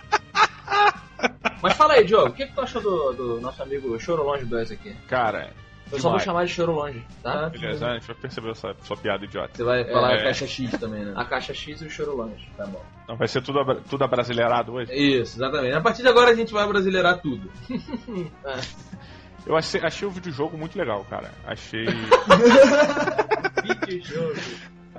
Mas fala aí, Diogo, o que, que tu achou do, do nosso amigo Choro Longe 2 aqui? Cara, Eu só vou chamar de Choro Longe, tá? Beleza, a gente vai perceber essa sua piada idiota. Você vai falar É. a caixa X também, né? A caixa X e o Choro Longe. Tá bom. Então vai ser tudo, abra- tudo abrasileirado hoje? Isso, exatamente. A partir de agora a gente vai brasileirar tudo. Eu achei, achei o videojogo muito legal, cara. Achei. Videojogo.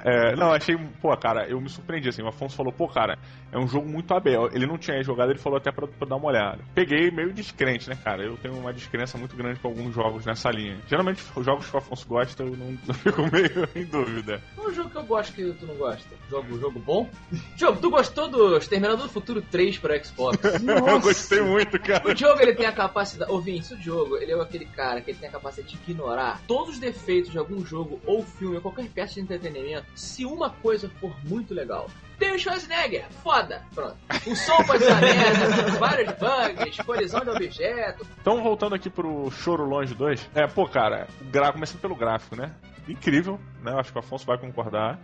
É, não, achei, pô, cara, eu me surpreendi, assim, o Afonso falou, pô, cara, é um jogo muito aberto, ele não tinha jogado, ele falou até pra, pra dar uma olhada. Peguei meio descrente, né, cara, eu tenho uma descrença muito grande com alguns jogos nessa linha. Geralmente, os jogos que o Afonso gosta, eu não eu fico meio em dúvida. Qual é o jogo que eu gosto que tu não gosta? Jogo, jogo bom? Jogo, tu gostou do Exterminador do Futuro 3 para Xbox? eu gostei muito, cara. O jogo ele tem a capacidade. Ouvintes, o jogo ele é aquele cara que ele tem a capacidade de ignorar todos os defeitos de algum jogo ou filme ou qualquer peça de entretenimento se uma coisa for muito legal. Tem o Schwarzenegger, foda, pronto. O som pode ser merda, vários bugs, colisão de objeto. Então, voltando aqui pro Choro Longe 2, é, pô, cara, gra... começando pelo gráfico, né? Incrível, né? Acho que o Afonso vai concordar.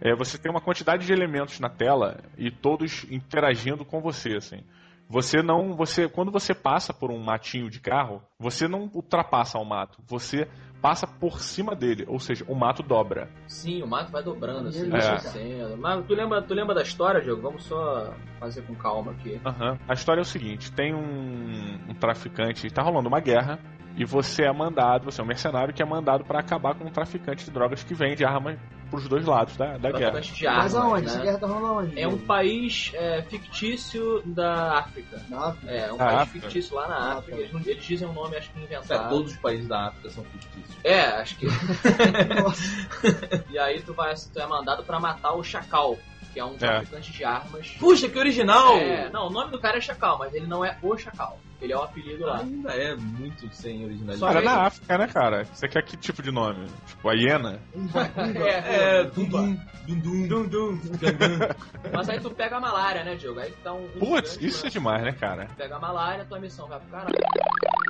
É, você tem uma quantidade de elementos na tela e todos interagindo com você, assim. Você não, você, quando você passa por um matinho de carro, você não ultrapassa o mato, você passa por cima dele, ou seja, o mato dobra. Sim, o mato vai dobrando, assim, É. Mas tu lembra, tu lembra da história, Diogo? Vamos só fazer com calma aqui. Aham. A história é o seguinte: tem um, um traficante, tá rolando uma guerra, e você é mandado, você é um mercenário que é mandado pra acabar com um traficante de drogas que vende armas pros dois lados da, da guerra. Traficante de armas, Mas aonde? né? Essa guerra tá rolando aonde? É um país é, fictício da África. Na África? É, um Da país África? fictício lá na Ah, África. tá. Eles, não- eles dizem um nome, acho que É, inventado. todos os países da África são fictícios. É, acho que. Nossa. e aí tu, vai, tu é mandado pra matar o Chacal, que é um É. traficante de armas. Puxa, que original! É, não, o nome do cara é Chacal, mas ele não é o Chacal. Ele é o apelido lá. Ainda é muito sem Só originalidade. Cara, que- na África, né, cara? Você quer que tipo de nome? Tipo, a hiena? É, dum dum, dum dum. Dum, dum. Mas aí tu pega a malária, né, Diogo? Aí tá um. um Putz, isso é demais, né, cara? Pega a malária, tua missão vai pro caralho.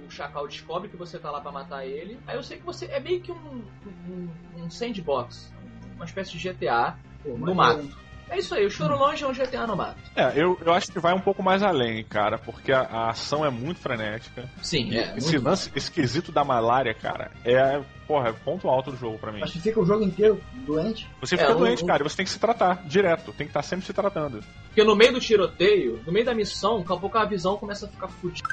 O Chacal descobre que você tá lá pra matar ele. Aí eu sei que você é meio que um, um, um sandbox, uma espécie de GTA no mato. É isso aí, o Choro Longe é um GTA no mato. É, eu, eu acho que vai um pouco mais além, cara, porque a, a ação é muito frenética. Sim, E é. esse muito- lance, esse quesito da malária, cara, é, porra, é ponto alto do jogo pra mim. Mas tu fica o jogo inteiro doente? Você É, fica um- doente, um- cara, e você tem que se tratar direto, tem que estar sempre se tratando. Porque no meio do tiroteio, no meio da missão, daqui a pouco a visão começa a ficar fudida.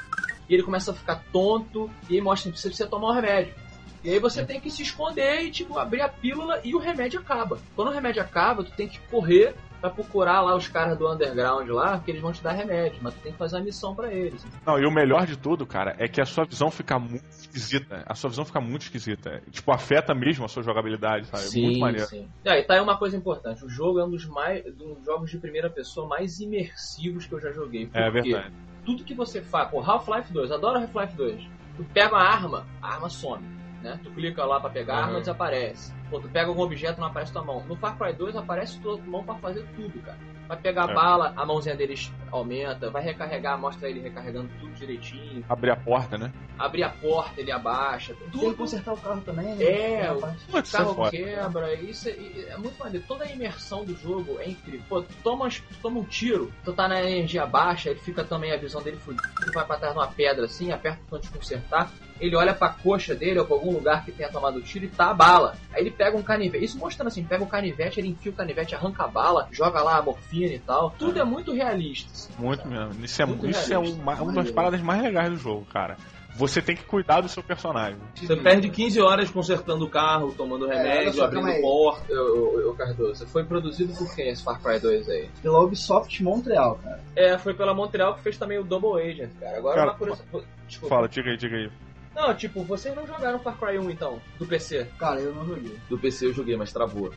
E ele começa a ficar tonto, e aí mostra que você precisa tomar um remédio. E aí você tem que se esconder e, tipo, abrir a pílula e o remédio acaba. Quando o remédio acaba, tu tem que correr pra procurar lá os caras do underground lá, porque eles vão te dar remédio, mas tu tem que fazer uma missão pra eles. Não, e o melhor de tudo, cara, é que a sua visão fica muito esquisita. A sua visão fica muito esquisita. Tipo, afeta mesmo a sua jogabilidade, sabe? muito maneiro. sim. E aí, tá aí uma coisa importante. O jogo é um dos, mais, dos jogos de primeira pessoa mais imersivos que eu já joguei. É verdade. tudo que você faz, pô, Half-Life 2, adoro Half-Life 2. Tu pega uma arma, a arma some, né? Tu clica lá pra pegar a arma, Uhum. desaparece. Pô, tu pega algum objeto, não aparece tua mão. No Far Cry 2 aparece tua mão pra fazer tudo, cara. Vai pegar a É. bala, a mãozinha deles aumenta, vai recarregar, mostra ele recarregando tudo direitinho. Abrir a porta, né? Abrir a porta, ele abaixa, Tem que tudo. consertar o carro também, né? É, o- O é carro quebra, isso é, é muito maneiro. Toda a imersão do jogo é incrível. Pô, tu toma, tu toma um tiro, tu tá na energia baixa, ele fica também a visão dele fudida, vai pra trás de uma pedra assim, aperta o botão de consertar, ele olha pra coxa dele ou pra algum lugar que tenha tomado o tiro e tá a bala. Aí ele pega um canivete, isso mostrando assim, pega um canivete, ele enfia o canivete, arranca a bala, joga lá a morfina e tal. Tudo é muito realista. assim, Muito sabe? mesmo. Isso é, Muito isso é uma, uma das paradas mais legais do jogo, cara. Você tem que cuidar do seu personagem. Você perde 15 horas consertando o carro, tomando É, remédio, só, calma abrindo porta. Ô, Cardoso, foi produzido por quem esse Far Cry 2 aí? Pela Ubisoft Montreal, cara. É, foi pela Montreal que fez também o Double Agent, cara. Agora Cara, uma curiosidade. Desculpa. Fala, diga aí, diga aí. Não, tipo, vocês não jogaram Far Cry 1 então, do PC. Cara, eu não joguei. Do PC eu joguei, mas travou.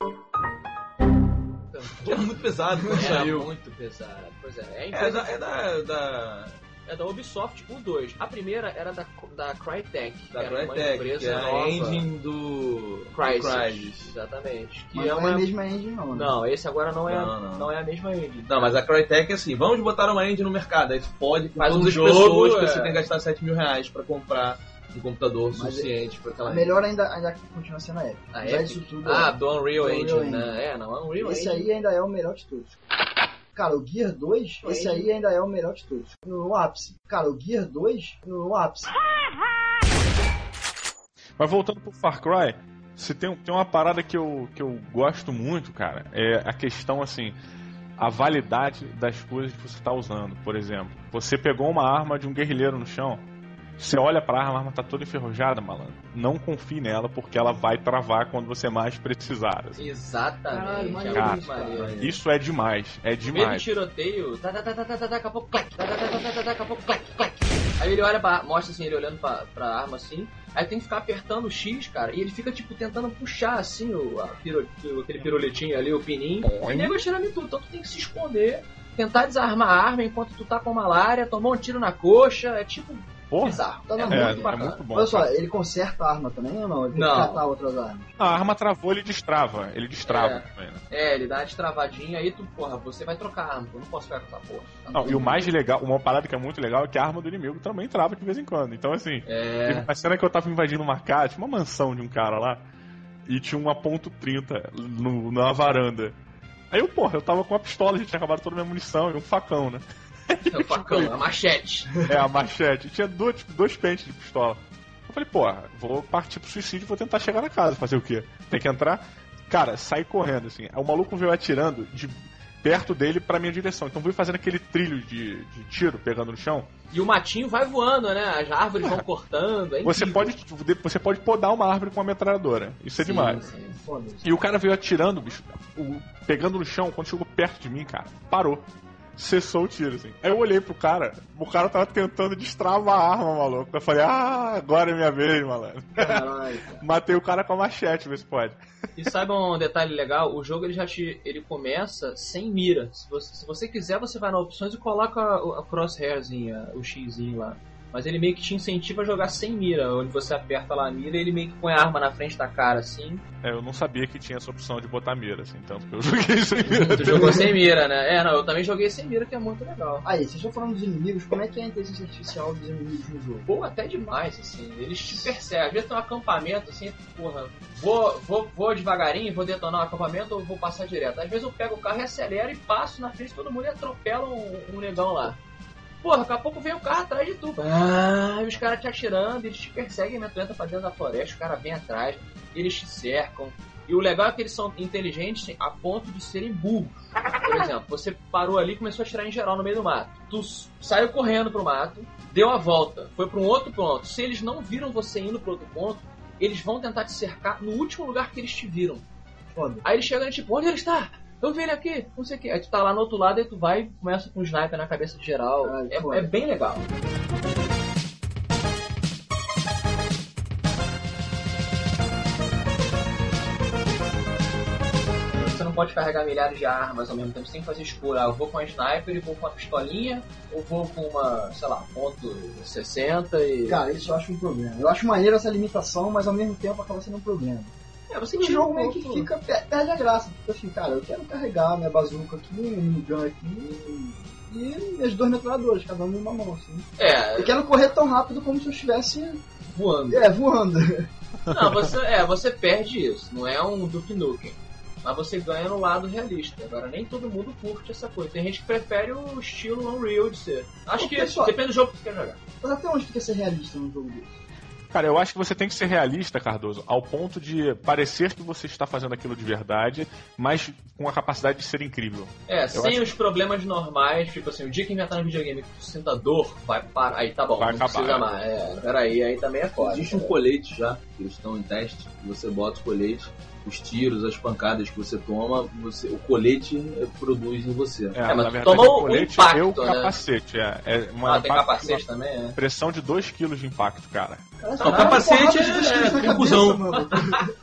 É muito pesado quando Era saiu. muito pesado. Pois é, é, a É da, é da, da, é da Ubisoft o 2. A primeira era da, da Crytek, da era uma Crytek, empresa que é a nova. engine do Crysis. Crysis. Exatamente. Que Mas é não uma... é a mesma engine, não, né? Não, esse agora não é, Não, não. não é a mesma engine. Não, mas a Crytek é assim, vamos botar uma engine no mercado, aí com Faz um todas as jogo, pessoas que é. você tem que gastar 7 mil reais pra comprar um computador Mas suficiente pra aquela A melhor ainda, ainda continua sendo a Epic. A Apesar Epic? tudo, Ah, é. do Unreal Do Engine, Unreal né? É, não, Unreal esse Engine. aí ainda é o melhor de todos. Cara, o Gear 2, O esse Engine. aí ainda é o melhor de todos. No ápice. Cara, o Gear 2, no ápice. Mas voltando pro Far Cry, se tem, tem uma parada que eu, que eu gosto muito, cara, é a questão assim, a validade das coisas que você está usando. Por exemplo, você pegou uma arma de um guerrilheiro no chão Você olha pra arma, a arma tá toda enferrujada, malandro. Não confie nela, porque ela vai travar quando você mais precisar. assim. Exatamente. Caralho, é cara. maneiro. Isso é demais, é demais. tiroteio, tá, tá, tá, tá, tá, tá, daqui a pouco, clac, tá, tá, tá, tá, tá, tá, daqui a pouco, clac, clac. Aí ele olha pra, mostra assim, ele olhando pra, pra arma assim, aí tem que ficar apertando o X, cara, e ele fica, tipo, tentando puxar, assim, o, a piro- o- aquele piruletinho ali, o pininho, e nego atirando em tudo, então tu tem que se esconder, tentar desarmar a arma enquanto tu tá com malária, tomar um tiro na coxa, é tipo, Porra, bizarro. Tá é, é, muito é bacana. muito bom. Olha só, cara. ele conserta a arma também ou não? Ele tem Não. que catar outras armas. A arma travou, ele destrava. Ele destrava É. também, né? É, ele dá uma destravadinha, aí tu, porra, você vai trocar a arma, eu não posso ficar com essa porra. Tá Não, e o mais legal, uma parada que é muito legal é que a arma do inimigo também trava de vez em quando. Então, assim, É, uma cena que eu tava invadindo uma casa, tinha uma mansão de um cara lá, e tinha uma ponto .30 no, na varanda. Aí eu, porra, eu tava com uma pistola, a gente tinha acabado toda a minha munição e um facão, né? É o facão, é a machete. É, a machete. Tinha dois, dois pentes de pistola. Eu falei, porra, vou partir pro suicídio e vou tentar chegar na casa. Fazer o quê? Tem que entrar? Cara, saí correndo, assim. O maluco veio atirando de perto dele pra minha direção. Então veio fazendo aquele trilho de, de tiro pegando no chão. E o matinho vai voando, né? As árvores vão cortando. É Você pode, você pode podar uma árvore com uma metralhadora. Isso é Sim, demais. sim. E o cara veio atirando, bicho, o- pegando no chão, quando chegou perto de mim, cara, parou. Cessou o tiro, assim. Aí eu olhei pro cara, o cara tava tentando destravar a arma, maluco. Eu falei, ah, agora é minha vez, malandro. Caralho. Matei o cara com a machete, vê se pode. E saiba um detalhe legal, o jogo ele já te, ele começa sem mira. Se você, se você quiser, você vai nas opções e coloca a, a crosshairzinha, o xzinho lá. Mas ele meio que te incentiva a jogar sem mira, onde você aperta lá a mira e ele meio que põe a arma na frente da cara, assim. É, eu não sabia que tinha essa opção de botar mira, assim, tanto que eu joguei sem mira. Tu jogou sem mira, né? É, não, eu também joguei sem mira, que é muito legal. Aí, vocês estão falando dos inimigos, como é que é a inteligência artificial dos inimigos no jogo? Boa até demais, assim. Eles te percebem. Às vezes tem um acampamento, assim, porra, vou, vou, vou devagarinho, vou detonar o acampamento ou vou passar direto. Às vezes eu pego o carro e acelero e passo na frente de todo mundo e atropelo um, um negão lá. Porra, daqui a pouco vem o carro atrás de tu. Ah, os caras te atirando, eles te perseguem, né? Tu entra pra dentro da floresta, os caras vêm atrás, eles te cercam. E o legal é que eles são inteligentes a ponto de serem burros. Por exemplo, você parou ali e começou a atirar em geral no meio do mato. Tu saiu correndo pro mato, deu a volta, foi pra um outro ponto. Se eles não viram você indo pro outro ponto, eles vão tentar te cercar no último lugar que eles te viram. Foda. Aí eles chegam e tipo, onde ele está? Eu vi ele aqui, não sei o que. Aí tu tá lá no outro lado e tu vai e começa com um sniper na cabeça de geral. Ai, é, é bem legal. Você não pode carregar milhares de armas ao mesmo tempo, você tem que fazer escolha. Ah, eu vou com a sniper e vou com a pistolinha, ou vou com uma, sei lá, ponto 60 e. Cara, isso eu acho um problema. Eu acho maneiro essa limitação, mas ao mesmo tempo acaba sendo um problema. É, você O jogo um meio que fica, per- perde a graça. Porque assim, cara, eu quero carregar minha bazuca aqui, minha minigun aqui e minhas duas metralhadoras, cada uma em uma mão, assim. É, Eu quero correr tão rápido como se eu estivesse, voando. é, voando. Não, você, é, você perde isso. Não é um Duke Nukem. Mas você ganha no lado realista. Agora, nem todo mundo curte essa coisa. Tem gente que prefere o estilo Unreal de ser. Acho que pessoal- depende do jogo que você quer jogar. Mas até onde quer ser realista num jogo desse? Cara, eu acho que você tem que ser realista, Cardoso, ao ponto de parecer que você está fazendo aquilo de verdade, mas com a capacidade de ser incrível. É, sem acho- os problemas normais, tipo assim, o dia que inventar no videogame sinta dor, vai parar. Aí tá bom, Vai não acabar, precisa mais. É, peraí, aí também é foda. Existe um colete já, que eles estão em teste, que você bota o colete, os tiros, as pancadas que você toma, você, o colete eh, produz em você. É, mas na tu verdade, toma o o colete impacto, e o né? capacete. É, é uma, Ah, tem uma- capacete também, é. uma pressão de 2kg de impacto, cara. Não, o capacete é- é cabeça, mano.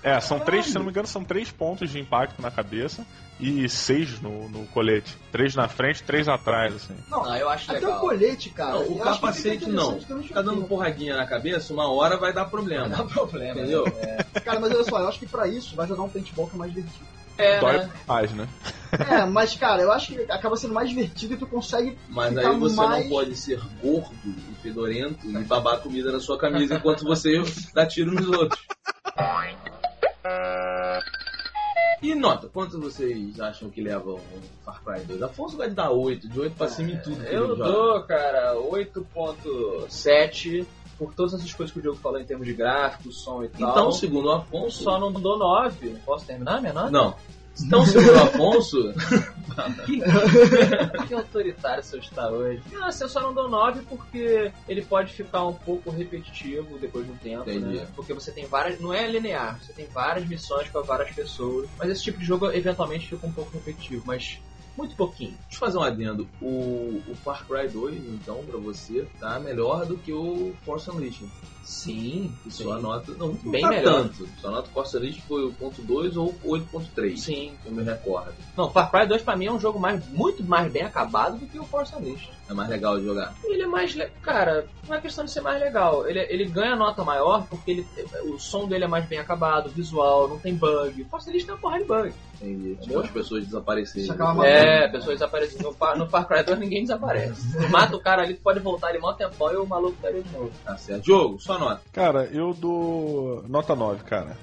É, são três, se não me engano, são três pontos de impacto na cabeça e seis no, no colete. Três na frente, três atrás, assim. Não, Ah, eu acho até legal. o colete, cara. Não, o capacete não. Tá dando porradinha na cabeça, uma hora vai dar problema. Não dá problema. Entendeu? Cara, mas olha só, eu acho que pra isso vai jogar um paintball que é mais divertido. É, Dói né? mais, né? É, mas cara, eu acho que acaba sendo mais divertido e tu consegue Mas ficar aí você mais... não pode ser gordo e fedorento e babar comida na sua camisa enquanto você dá tiro nos outros. E nota, quanto vocês acham que leva o Far Cry 2? Afonso vai dar 8, de 8 pra cima em tudo. que Eu dou, cara, 8.7 por todas essas coisas que o Diogo falou em termos de gráfico, som e tal. Então, segundo o Afonso. só não dou 9. Posso terminar minha nota? Não. Então, segundo o Afonso, Que, que autoritário você está hoje? Não, assim, eu só não dou 9 porque ele pode ficar um pouco repetitivo depois de um tempo, Entendi. né? Porque você tem várias. Não é linear, você tem várias missões para várias pessoas. Mas esse tipo de jogo eventualmente fica um pouco repetitivo, mas muito pouquinho. Deixa eu fazer um adendo. O, o Far Cry 2, então, pra você, tá melhor do que o Force Unleashed. Sim, Sua nota. Não, não Bem tá melhor. tanto. Sua nota Force Unleashed foi o ponto 2 ou o 8.3. Sim. Eu me recordo. Não, Far Cry 2 pra mim é um jogo mais, muito mais bem acabado do que o Force Unleashed. É mais legal de jogar. Ele é mais. le- Cara, não é questão de ser mais legal. Ele, ele ganha nota maior porque ele, o som dele é mais bem acabado, visual, não tem bug. O Force Unleashed tem uma porra de bug. Entendi. Tipo, as pessoas matando. É, pessoas desaparecem. No, Far- no Far Cry 2 ninguém desaparece. Tu mata o cara ali, tu pode voltar ali mó tempão e o maluco tá ali de novo. Tá certo. Jogo, sua nota. Cara, eu dou nota 9, cara.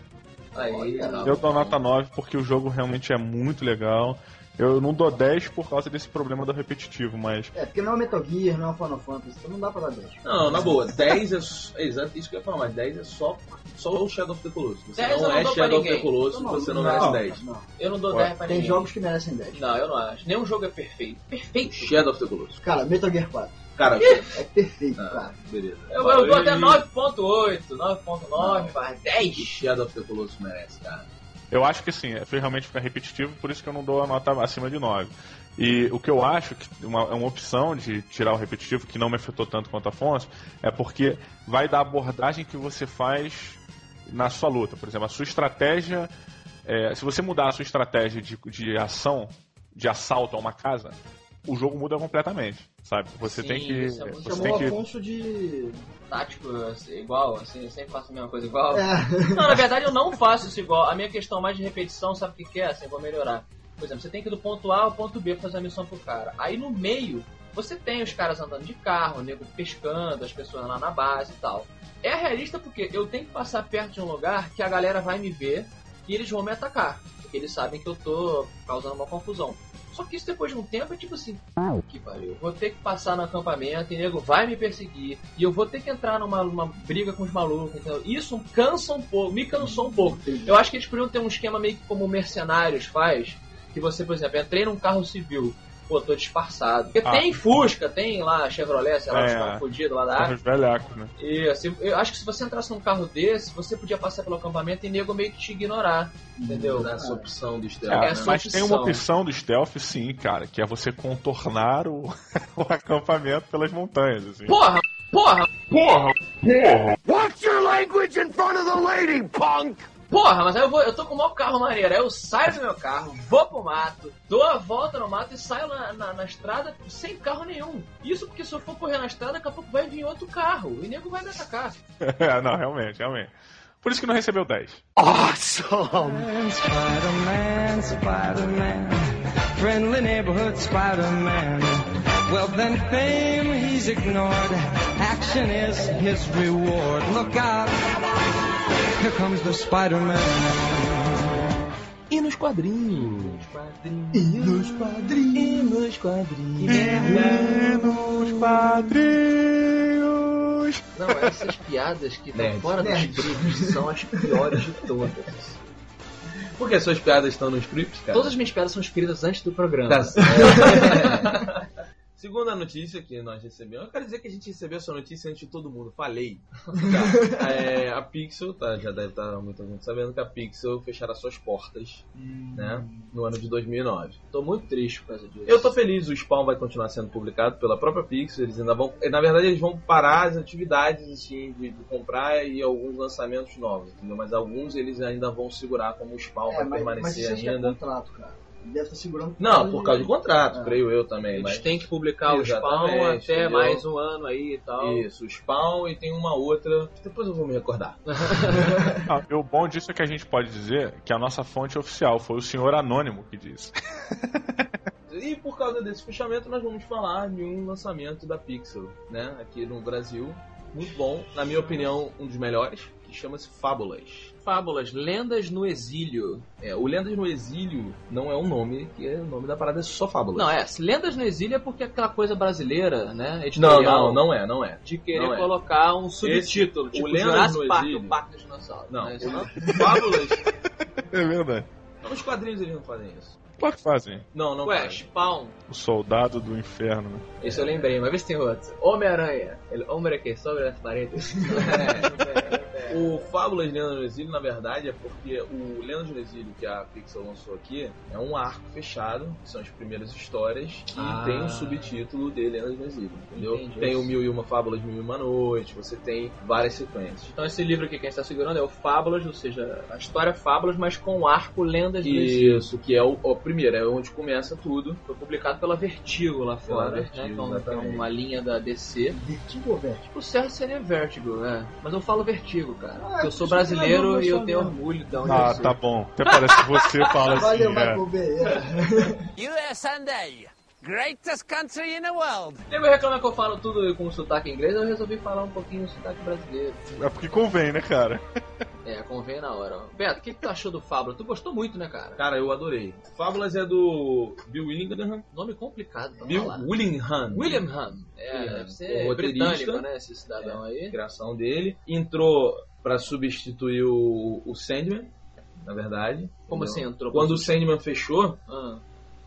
Aí. Eu dou nota 9 porque o jogo realmente é muito legal. Eu não dou 10 por causa desse problema do repetitivo, mas É, porque não é Metal Gear, não é Final Fantasy, então não dá pra dar 10. Não, na boa. 10 é. é exato isso que eu ia falar, mas 10 é só, só o Shadow of the Colossus. Você 10 eu não não é Shadow of the. Colossus, você não merece 10. Não. Eu não dou Ué, 10 pra Tem ninguém. jogos que merecem 10. Não, eu não acho. Nenhum jogo é perfeito. Perfeito. Shadow of the Colossus. Cara, Metal Gear 4. Cara, É perfeito, ah, cara. beleza. Eu, eu dou até E- 9.8, 9.9 barra 10. Shadow of the Colossus merece, cara. Eu acho que sim, é, realmente fica repetitivo, por isso que eu não dou a nota acima de 9. E o que eu acho que uma, é uma opção de tirar o repetitivo que não me afetou tanto quanto Afonso é porque vai da abordagem que você faz na sua luta. Por exemplo, a sua estratégia. é, se você mudar a sua estratégia de, de ação, de assalto a uma casa, o jogo muda completamente, sabe? Você Sim, tem que. isso é Você Chamou tem o que Afonso de. Tático assim, igual, assim, eu sempre faço a mesma coisa igual. É. Não, na verdade eu não faço isso igual. A minha questão mais de repetição, sabe o que, que é? Assim, eu vou melhorar. Por exemplo, você tem que ir do ponto A ao ponto B pra fazer a missão pro cara. Aí no meio, você tem os caras andando de carro, o nego pescando, as pessoas lá na base e tal. É realista porque eu tenho que passar perto de um lugar que a galera vai me ver e eles vão me atacar. Porque eles sabem que eu tô causando uma confusão. Só que isso depois de um tempo é tipo assim, que pariu. Vou ter que passar no acampamento e nego vai me perseguir. E eu vou ter que entrar numa, numa briga com os malucos, entendeu? Isso cansa um pouco, me cansou um pouco. Eu acho que eles poderiam ter um esquema meio que como o Mercenários faz. Que você, por exemplo, entrei num carro civil. Pô, tô disfarçado. Porque Ah. tem Fusca, tem lá Chevrolet, sei lá, É. os carros fudidos lá da área. velhacos, né? E assim, eu acho que se você entrasse num carro desse, você podia passar pelo acampamento e nego meio que te ignorar. Entendeu? Dá essa opção do stealth. É, É né? mas tem uma opção. opção do stealth, sim, cara, que é você contornar o, o acampamento pelas montanhas, assim. Porra! Porra! Watch your language in front of the lady, punk! Porra, mas aí eu, vou, eu tô com o maior carro maneiro. Aí eu saio do meu carro, vou pro mato, dou a volta no mato e saio na, na, na estrada sem carro nenhum. Isso porque se eu for correr na estrada, daqui a pouco vai vir outro carro. E o nego vai me atacar. Não, realmente, realmente. Por isso que não recebeu 10. Awesome! Spider-Man, Spider-Man, friendly neighborhood Spider-Man. Well, then fame he's ignored. Action is his reward. Look out, here comes the Spider-Man. E nos quadrinhos? E nos quadrinhos. E nos quadrinhos. E nos quadrinhos. Não, essas piadas que estão fora dos scripts são as piores de todas. Por que suas piadas estão no script, cara? Todas as minhas piadas são escritas antes do programa. Tá certo. Segunda notícia que nós recebemos, eu quero dizer que a gente recebeu essa notícia antes de todo mundo, falei. Tá. É, a Pixel, tá, já deve estar muita gente sabendo que a Pixel fechará suas portas né, no ano de 2009. Tô muito triste por causa disso. Eu tô feliz, o Spawn vai continuar sendo publicado pela própria Pixel, eles ainda vão, na verdade eles vão parar as atividades assim, de, de comprar e alguns lançamentos novos, entendeu? Mas alguns eles ainda vão segurar como o Spawn É, vai mas, mas permanecer que é ainda. contrato, cara. Ele deve estar segurando Não, por causa de contrato, É. creio eu também. Eles mas... têm que publicar o Spawn Exatamente, até entendeu? mais um ano aí e tal. Isso, o Spawn e tem uma outra. Depois eu vou me recordar. Ah, o bom disso é que a gente pode dizer que a nossa fonte oficial foi o senhor anônimo que disse. E por causa desse fechamento, nós vamos falar de um lançamento da Pixel, né? Aqui no Brasil. Muito bom, na minha opinião, um dos melhores, que chama-se Fábulas. Fábulas, lendas no exílio. É, o Lendas no Exílio não é um nome, que é o nome da parada é só Fábulas. Não, é, lendas no exílio é porque é aquela coisa brasileira, né? Não, editorial, não, não é, não é. De querer não é. colocar um subtítulo, Esse- tipo o Lendas Jurassic no Park, Exílio- o Parque dos Dinossauros. Não, é isso, não? o Fábulas. É verdade. Não, os quadrinhos eles não fazem isso. Claro que fazem. Não, não Ué. Spawn. O soldado do inferno, né? Esse eu lembrei, mas vê se tem outro. Homem-Aranha. Hombre que sobre as paredes. O Fábulas Lendas no Exílio, na verdade, é porque o Lendas no Exílio que a Pixar lançou aqui é um arco fechado, que são as primeiras histórias, que Ah. tem um subtítulo de Lendas no Exílio, entendeu? Entendi. Tem o Mil e Uma Fábulas, Mil e Uma Noite, você tem várias sequências. Então esse livro aqui, quem está segurando é o Fábulas, ou seja, a história Fábulas, mas com o arco Lendas do Exílio. Isso, que é o, o primeiro, é onde começa tudo. Foi publicado pela Vertigo lá fora, Vertigo, né? Que é um- que é exatamente. uma linha da DC. Vertigo ou Vertigo? O certo seria Vertigo, né? Mas eu falo Vertigo, cara. Eu sou é brasileiro e eu tenho orgulho de onde eu Ah, sou. tá bom. Até parece que você fala assim, Valeu, né? Bay. USA, greatest country in the world. Nego reclama que eu falo tudo com sotaque inglês, eu resolvi falar um pouquinho sotaque brasileiro. É porque convém, né, cara? É, convém na hora. ó. Beto, o que, que tu achou do Fábula? Tu gostou muito, né, cara? Cara, eu adorei. Fábulas é do Bill Willingham. Nome complicado pra Bill falar. Willingham. William Hahn. É, William, deve ser o britânico, né, esse cidadão aí. criação dele. Entrou pra substituir o, o Sandman, na verdade. Como entendeu? assim entrou? Quando o Sandman fechou, Ah,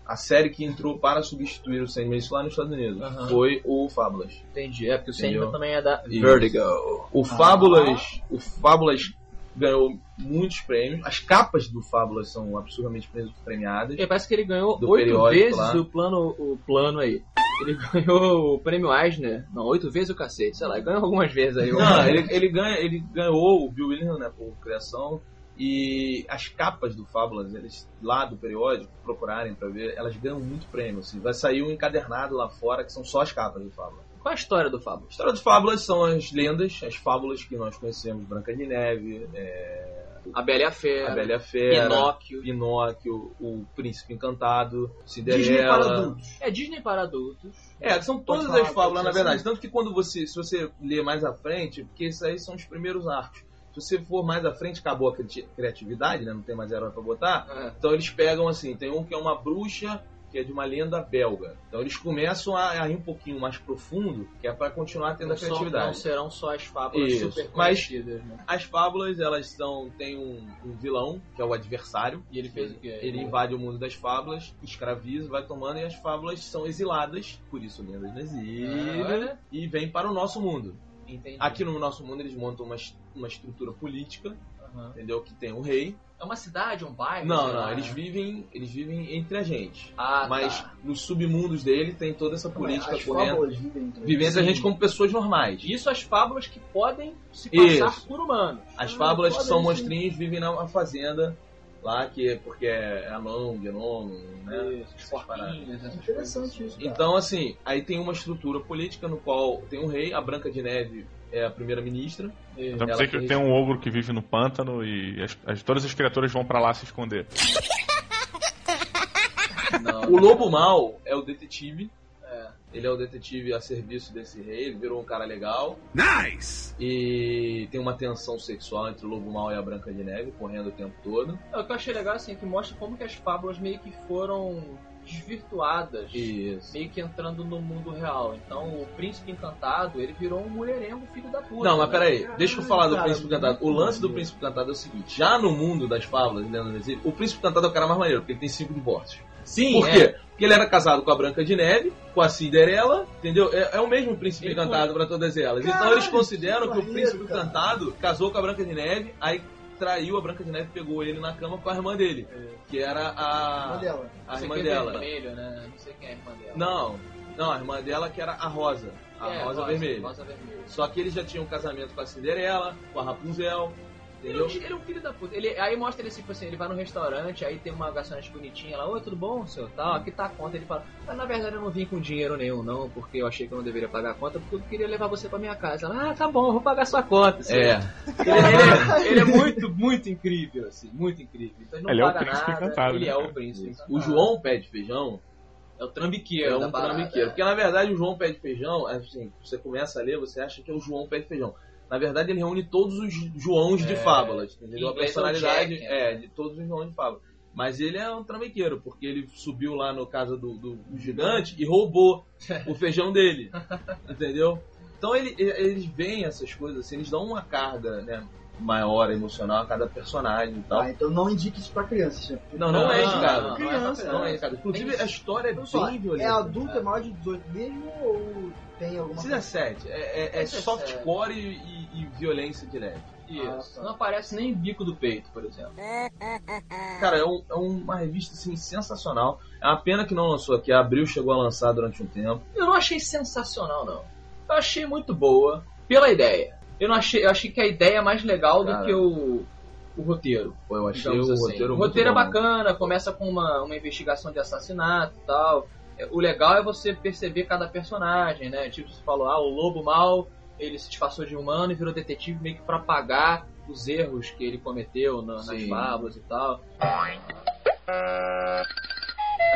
a série que entrou para substituir o Sandman, isso lá nos Estados Unidos, Aham. foi o Fábulas. entendi. É, porque o Entendeu? Sandman também é da Isso. Vertigo. O Fábulas, o Fábulas ganhou muitos prêmios. As capas do Fábulas são absurdamente premiadas. E parece que ele ganhou Do oito periódico vezes lá. o plano, o plano aí. Ele ganhou o prêmio Eisner. Não, oito vezes o cacete, sei lá, ele ganhou algumas vezes aí. Não, ele, ele ganha, ele ganhou o Bill Willingham, né, por criação. E as capas do Fábulas, eles lá do periódico, procurarem pra ver, elas ganham muito prêmio. Assim. Vai sair um encadernado lá fora que são só as capas do Fábula. Qual a história do Fábula? A história dos Fábulas são as lendas, as fábulas que nós conhecemos, Branca de Neve, é, A Bela e a Fera, a Bela e a Fera, Pinóquio. Pinóquio, o Príncipe Encantado, Disney para Cinderela. adultos. É Disney para adultos. É, são todas falar, as fábulas, na verdade. assim? Tanto que quando você, se você ler mais à frente, porque esses aí são os primeiros arcos. Se você for mais à frente, acabou a cri- criatividade, né? Não tem mais herói pra botar. É. Então eles pegam assim, tem um que é uma bruxa, que é de uma lenda belga. Então eles começam a, a ir um pouquinho mais profundo, que é pra continuar tendo Não, a só- criatividade. não serão só as fábulas Isso, super mas- né? As fábulas, elas são, tem um, um vilão, que é o adversário. E ele fez o quê? Ele invade o mundo das fábulas, escraviza, vai tomando, e as fábulas são exiladas, por isso lendas no exílio, Ah, e vem para o nosso mundo. Entendi. Aqui no nosso mundo eles montam uma, uma estrutura política, Aham. entendeu? Que tem o rei. É uma cidade, um bairro? Não, não, lá, eles né? vivem, eles vivem entre a gente. Ah, Mas tá. nos submundos dele tem toda essa política As correndo. fábulas vivem entre Vivem entre a gente como pessoas normais. Isso as fábulas que podem se passar Isso. por humanos. As Ah, fábulas que são sim. monstrinhos vivem na fazenda lá, que é porque é anão, gnomo, né? Isso, Essas coisas. Interessante isso. cara. Então, assim, aí tem uma estrutura política no qual tem um rei, a Branca de Neve é a primeira-ministra. Então dizer que fez- tem um ogro que vive no pântano e as, as- todas as criaturas vão pra lá se esconder. Não. O Lobo Mal é o detetive. É. Ele é o detetive a serviço desse rei, ele virou um cara legal. Nice! E tem uma tensão sexual entre o Lobo Mal e a Branca de Neve, correndo o tempo todo. É, O que eu achei legal assim, é que mostra como que as fábulas meio que foram desvirtuadas. Isso. Meio que entrando no mundo real. Então o príncipe encantado, ele virou um mulherengo filho da puta. Não, mas né? peraí, deixa eu falar do Cara, Príncipe Encantado. O lance do Príncipe Encantado é o seguinte: já no mundo das fábulas, Exílio, o Príncipe Encantado é o cara mais maneiro, porque ele tem cinco divórcios. Sim, Por é. quê? Porque ele era casado com a Branca de Neve, com a Cinderela, entendeu? É, é o mesmo príncipe Ele encantado pra todas elas. então Caralho, eles consideram que que o príncipe encantado casou com a Branca de Neve, aí traiu a Branca de Neve, pegou ele na cama com a irmã dele, que era a, dela. a irmã é dela. vermelho, né? Não sei quem é a irmã dela. Não, não, a irmã dela que era a Rosa, a É, Rosa, Vermelha. Rosa vermelha. Só que eles já tinham um casamento com a Cinderela, com a Rapunzel, Ele é, um, entendeu? ele é um filho da puta. Ele, aí mostra ele tipo assim, ele vai no restaurante, aí tem uma garçonete bonitinha lá, oi, tudo bom, senhor? Tal, aqui tá a conta. Ele fala, mas na verdade eu não vim com dinheiro nenhum, não, porque eu achei que eu não deveria pagar a conta, porque eu queria levar você pra minha casa. Ela, ah, tá bom, eu vou pagar sua conta. senhor." É, Ele, ele é, ele é muito, muito incrível, assim, muito incrível. Então ele não Ele é o paga príncipe nada, encantado, Ele né, é o príncipe. o encantado. João Pé de Feijão é o trambiqueiro. é um trambiqueiro. é. Porque na verdade o João Pé de Feijão, assim, você começa a ler, você acha que é o João Pé de Feijão. Na verdade, ele reúne todos os Joãos de É, fábulas, em entendeu? A é personalidade Jack, é de todos os Joãos de fábulas. Mas ele é um trambiqueiro, porque ele subiu lá no casa do, do- do gigante e roubou o feijão dele, entendeu? Então ele- eles veem essas coisas, assim, eles dão uma carga, né? maior emocional a cada personagem e tal. Ah, então não indique isso pra crianças. né? Não, não, é, Não, cara. não, não, Criança, Não é, cara. Inclusive, a história é Então, só, bem violenta. é adulto, é cara. maior de 18 mesmo ou tem alguma coisa? 17. É, é, é 17. softcore e, e- violência leve. Isso. Ah, tá. Não aparece nem bico do peito, por exemplo. Cara, é, um- é uma revista assim, sensacional. É uma pena que não lançou aqui. A Abril chegou a lançar durante um tempo. Eu não achei sensacional, não. Eu achei muito boa pela ideia. Eu não achei, eu achei que a ideia é mais legal Cara. do que o, o roteiro. Pô, eu achei o assim. roteiro O muito roteiro é bom. bacana, começa com uma, uma investigação de assassinato e tal. É, O legal é você perceber cada personagem, né? Tipo, você falou, ah, o lobo mal, ele se disfarçou de humano e virou detetive meio que pra pagar os erros que ele cometeu na- nas fábulas e tal.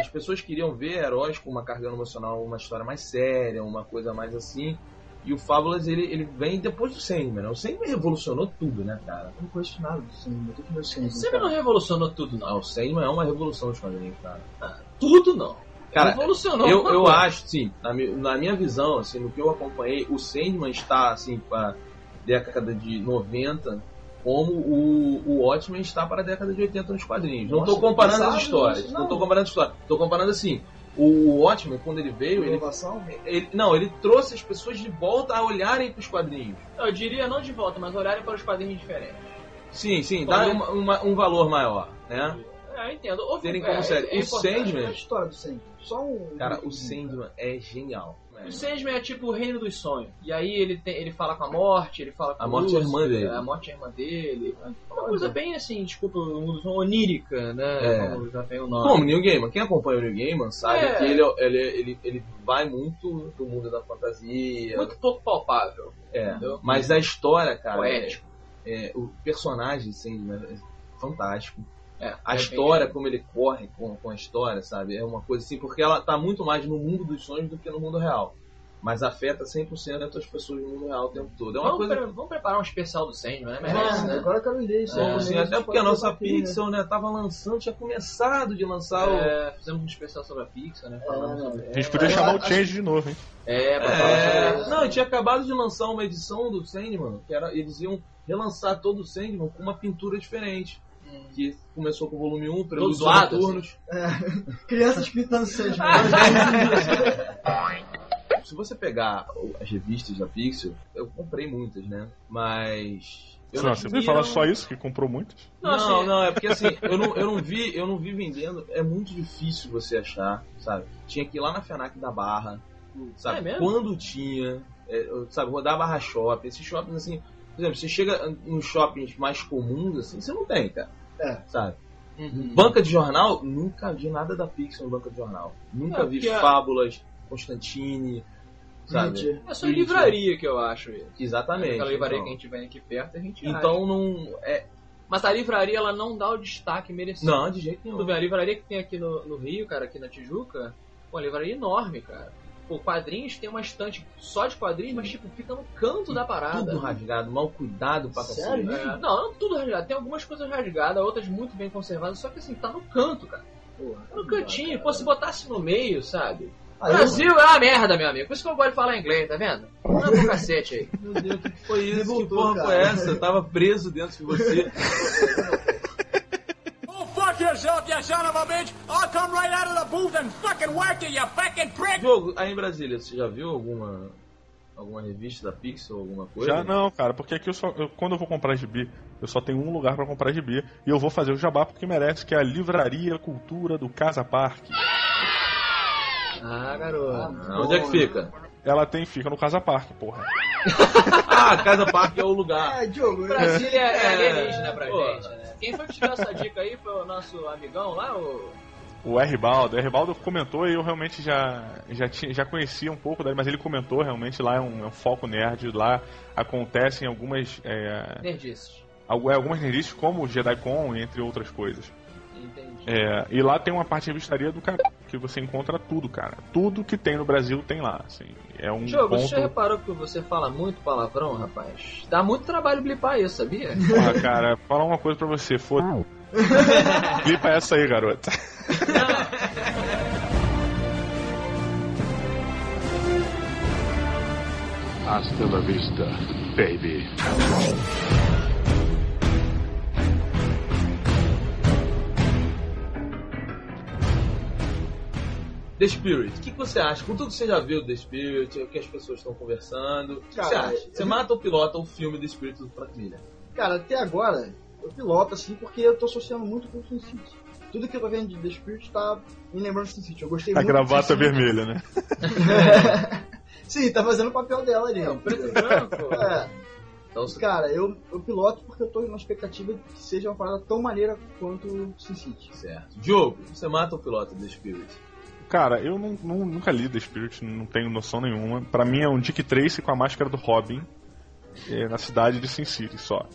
As pessoas queriam ver heróis com uma carga emocional, uma história mais séria, uma coisa mais assim. E o Fábulas, ele, ele vem depois do Sandman, né? O Sandman revolucionou tudo, né, cara? Eu não conheço nada do Sandman, eu tô com meu Sandman. Sempre não revolucionou tudo, Ah, não. o Sandman é uma revolução dos quadrinhos, cara. Tudo não. Cara, revolucionou. Eu, eu acho, sim, na, na minha visão, assim, no que eu acompanhei, o Sandman está, assim, para década de 90, como o, o Watchmen está para a década de 80 nos quadrinhos. Não estou comparando as histórias, não estou comparando as histórias. Estou comparando, assim, o Watchmen, quando ele veio, ele, ele- Não, ele trouxe as pessoas de volta a olharem para os quadrinhos. Eu diria não de volta, mas olharem para os quadrinhos diferentes. Sim, sim, dá uma- uma- um valor maior, né? É, entendo. Ou- Terem é, como série. é o. Qual é a Sandman, história do Sandman? Só um... cara, o Sandman é genial. O Sandman é tipo o reino dos sonhos. E aí ele, tem, ele fala com a morte, ele fala com A morte é a irmã dele. A morte é a irmã dele. É uma coisa bem assim, desculpa onírica, né? É. Como já tem o nome. Como Neil Gaiman, quem acompanha o Neil Gaiman sabe É. que ele, ele, ele, ele vai muito do mundo da fantasia. Muito pouco palpável. é. entendeu? Mas a história, cara, é, Poético. é, o personagem assim, é fantástico. É, A é história, bem- como ele corre com, com a história, sabe? É uma coisa assim, porque ela tá muito mais no mundo dos sonhos do que no mundo real. Mas afeta 100% as pessoas no mundo real o tempo todo. É uma Vamos, coisa pre- vamos preparar um especial do Sandman, né? Merece, É, né? agora eu quero ler isso. Vamos, né? sim, Isso até porque a nossa né? Pixel, né, tava lançando, tinha começado de lançar o. É, fizemos um especial sobre a Pixar, né? Falando É, sobre... A gente podia É, chamar o acho- Change de novo, hein? É, pra falar sobre É, isso. não, e tinha acabado de lançar uma edição do Sandman, que era, eles iam relançar todo o Sandman com uma pintura diferente. Que começou com o volume 1, Prelúdios zoado, Noturnos. Crianças pintando Sandman. Se você pegar as revistas da Pixel, eu comprei muitas, né? Mas. Eu Não, você vai falar só isso, que comprou muitas? Não, Não, não, assim- é porque assim, eu não, eu não vi, eu não vi vendendo, é muito difícil você achar, sabe? Tinha que ir lá na FENAC da Barra, sabe? É mesmo? Quando tinha, é, sabe, rodar a Barra Shopping, esses shoppings assim, por exemplo, você chega nos shoppings mais comuns, assim, você não tem, cara. É. Sabe? Uhum. Banca de jornal, nunca vi nada da Pixel no banca de jornal. Nunca É, vi fábulas, Constantine, sabe? É só livraria que eu acho isso. Exatamente. Aquela livraria então. que a gente vem aqui perto, a gente acha. Então não. É, Mas a livraria, ela não dá o destaque merecido. não, de jeito Tu nenhum. vê, a livraria que tem aqui no, no Rio, cara, aqui na Tijuca, uma livraria enorme, cara. Pô, quadrinhos tem uma estante só de quadrinhos, mas tipo, fica no canto da parada. Tudo rasgado, mal cuidado pra Sério? cacete. É, não, não tudo rasgado. Tem algumas coisas rasgadas, outras muito bem conservadas, só que assim, tá no canto, cara. porra. Tá no cantinho. Pô, se botasse no meio, sabe? Ah, eu- Brasil é uma merda, meu amigo. Por isso que eu gosto de falar inglês, tá vendo? Não é pro cacete aí. Meu Deus, o que que foi isso? Que Revoltou, porra cara. foi essa? Eu tava preso dentro de você. son of a bitch! I'll come right out of the booth and fucking whack you, you fucking prick! Diogo, aí em Brasília, você já viu alguma alguma revista da Pixel, alguma coisa? Já não, cara, porque aqui eu só, eu- quando eu vou comprar gibi, eu só tenho um lugar pra comprar gibi e eu vou fazer o jabá porque merece, que é a Livraria Cultura do Casa Parque. Ah, garoto. Ah, Onde é que fica? Ela tem, fica no Casa Parque, porra. Ah, Casa Parque é o lugar. É, Diogo, eu- Brasília é, É. alienígena pra Pô. gente, né? Quem foi que te deu essa dica aí foi o nosso amigão lá, o... O R. Baldo, o R. Baldo comentou e eu realmente já, já, tinha, já conhecia um pouco dele, mas ele comentou realmente lá é um, é um foco nerd, lá acontecem algumas, é, Nerdices. é, algumas nerdices como o JediCon, entre outras coisas. Entendi. É, e lá tem uma parte de revistaria do cara que você encontra tudo, cara. Tudo que tem no Brasil tem lá, assim. É um Diogo, ponto... você já reparou que você fala muito palavrão, rapaz? Dá muito trabalho blipar isso, sabia? Porra, cara, falar uma coisa pra você, foda Clipa essa aí, garota. Hasta la vista, baby. The Spirit, o que, que você acha? Com tudo que você já viu The Spirit, o que as pessoas estão conversando, o que, você acha? Você eu- mata ou pilota o filme The Spirit do Frank Miller? Cara, até agora, eu piloto assim porque eu tô associando muito com o Sin City. Tudo que eu tô vendo de The Spirit tá me lembrando do Sin City. Eu gostei A muito do gravata vermelha, né? Sim, tá fazendo o papel dela ali. É, o preto e branco. É, Então, cara, eu, eu piloto porque eu tô na expectativa de que seja uma parada tão maneira quanto o Sin City. certo. Diogo, você mata ou pilota The Spirit? Cara, eu não- não- nunca li The Spirit, não tenho noção nenhuma. Pra mim é um Dick Tracy com a máscara do Robin é, na cidade de Sin City só.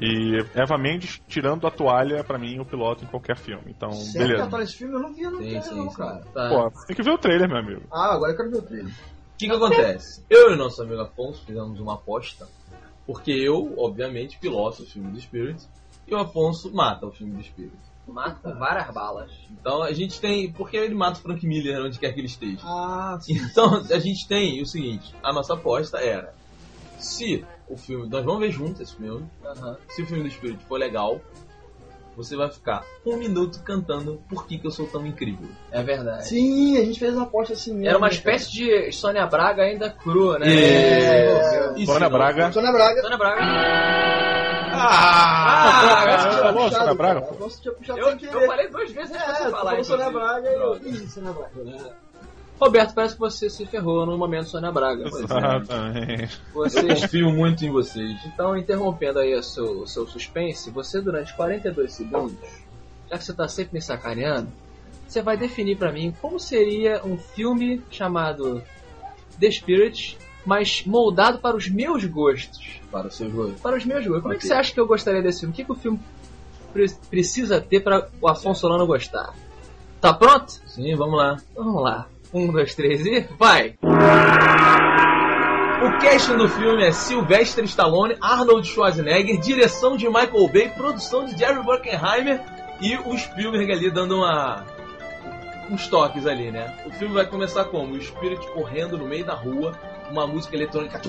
E Eva Mendes tirando a toalha, pra mim, eu piloto em qualquer filme. Então, Sério que beleza. atrás desse filme? Eu não vi, eu não Sim, não, cara. Tá. Pô, tem que ver o trailer, meu amigo. Ah, agora eu quero ver o trailer. O que, que acontece? Eu e o nosso amigo Afonso fizemos uma aposta, porque eu, obviamente, piloto o filme do Spirit, e o Afonso mata o filme do Spirit. Mata com várias balas. Então a gente tem. Porque ele mata o Frank Miller onde quer que ele esteja. Ah, sim. Então a gente tem o seguinte: a nossa aposta era. Se o filme. Nós vamos ver juntos esse filme. Se o filme do Spirit for legal, você vai ficar um minuto cantando Por que, que eu sou tão incrível. É verdade. Sim, a gente fez uma aposta assim mesmo. Era uma né, espécie de Sônia Braga ainda crua, né? É. Se Sônia Braga. Sônia Braga. Sônia Braga. Ah! Você falou, puxado, Sônia Braga? cara. Afonso tinha puxado Eu, eu falei duas vezes antes de É, você falar. Sônia. Braga e eu... Ih, Sônia Braga. Roberto, parece que você se ferrou no momento Sônia Braga. Exatamente. Vocês Confio muito em vocês. Então, interrompendo aí o seu, o seu suspense, você durante 42 segundos, já que você tá sempre me sacaneando, você vai definir pra mim como seria um filme chamado The Spirit, mas moldado para os meus gostos. Para o seu jogo. Para os meus gostos. Como é que você acha que eu gostaria desse filme? O que, que o filme pre- precisa ter para o Afonso Solano gostar? Tá pronto? Sim, vamos lá. Vamos lá. Um, dois, três e vai! O casting do filme é Sylvester Stallone, Arnold Schwarzenegger, direção de Michael Bay, produção de Jerry Bruckheimer e o Spielberg ali dando uma uns toques ali, né? O filme vai começar como? O Spirit correndo no meio da rua, uma música eletrônica,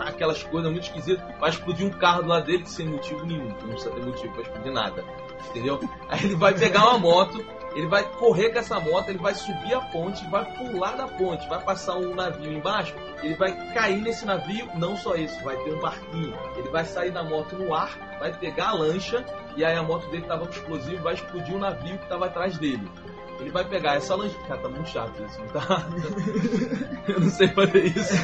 aquelas coisas muito esquisitas, vai explodir um carro do lado dele sem motivo nenhum, não precisa ter motivo pra explodir nada, entendeu? Aí ele vai pegar uma moto, ele vai correr com essa moto, ele vai subir a ponte, vai pular da ponte, vai passar um navio embaixo, ele vai cair nesse navio, não só isso, vai ter um barquinho, ele vai sair da moto no ar, vai pegar a lancha, e aí a moto dele tava com explosivo, vai explodir o navio que tava atrás dele. Ele vai pegar essa lancha. Cara, tá muito chato isso, não tá? Eu não sei fazer isso.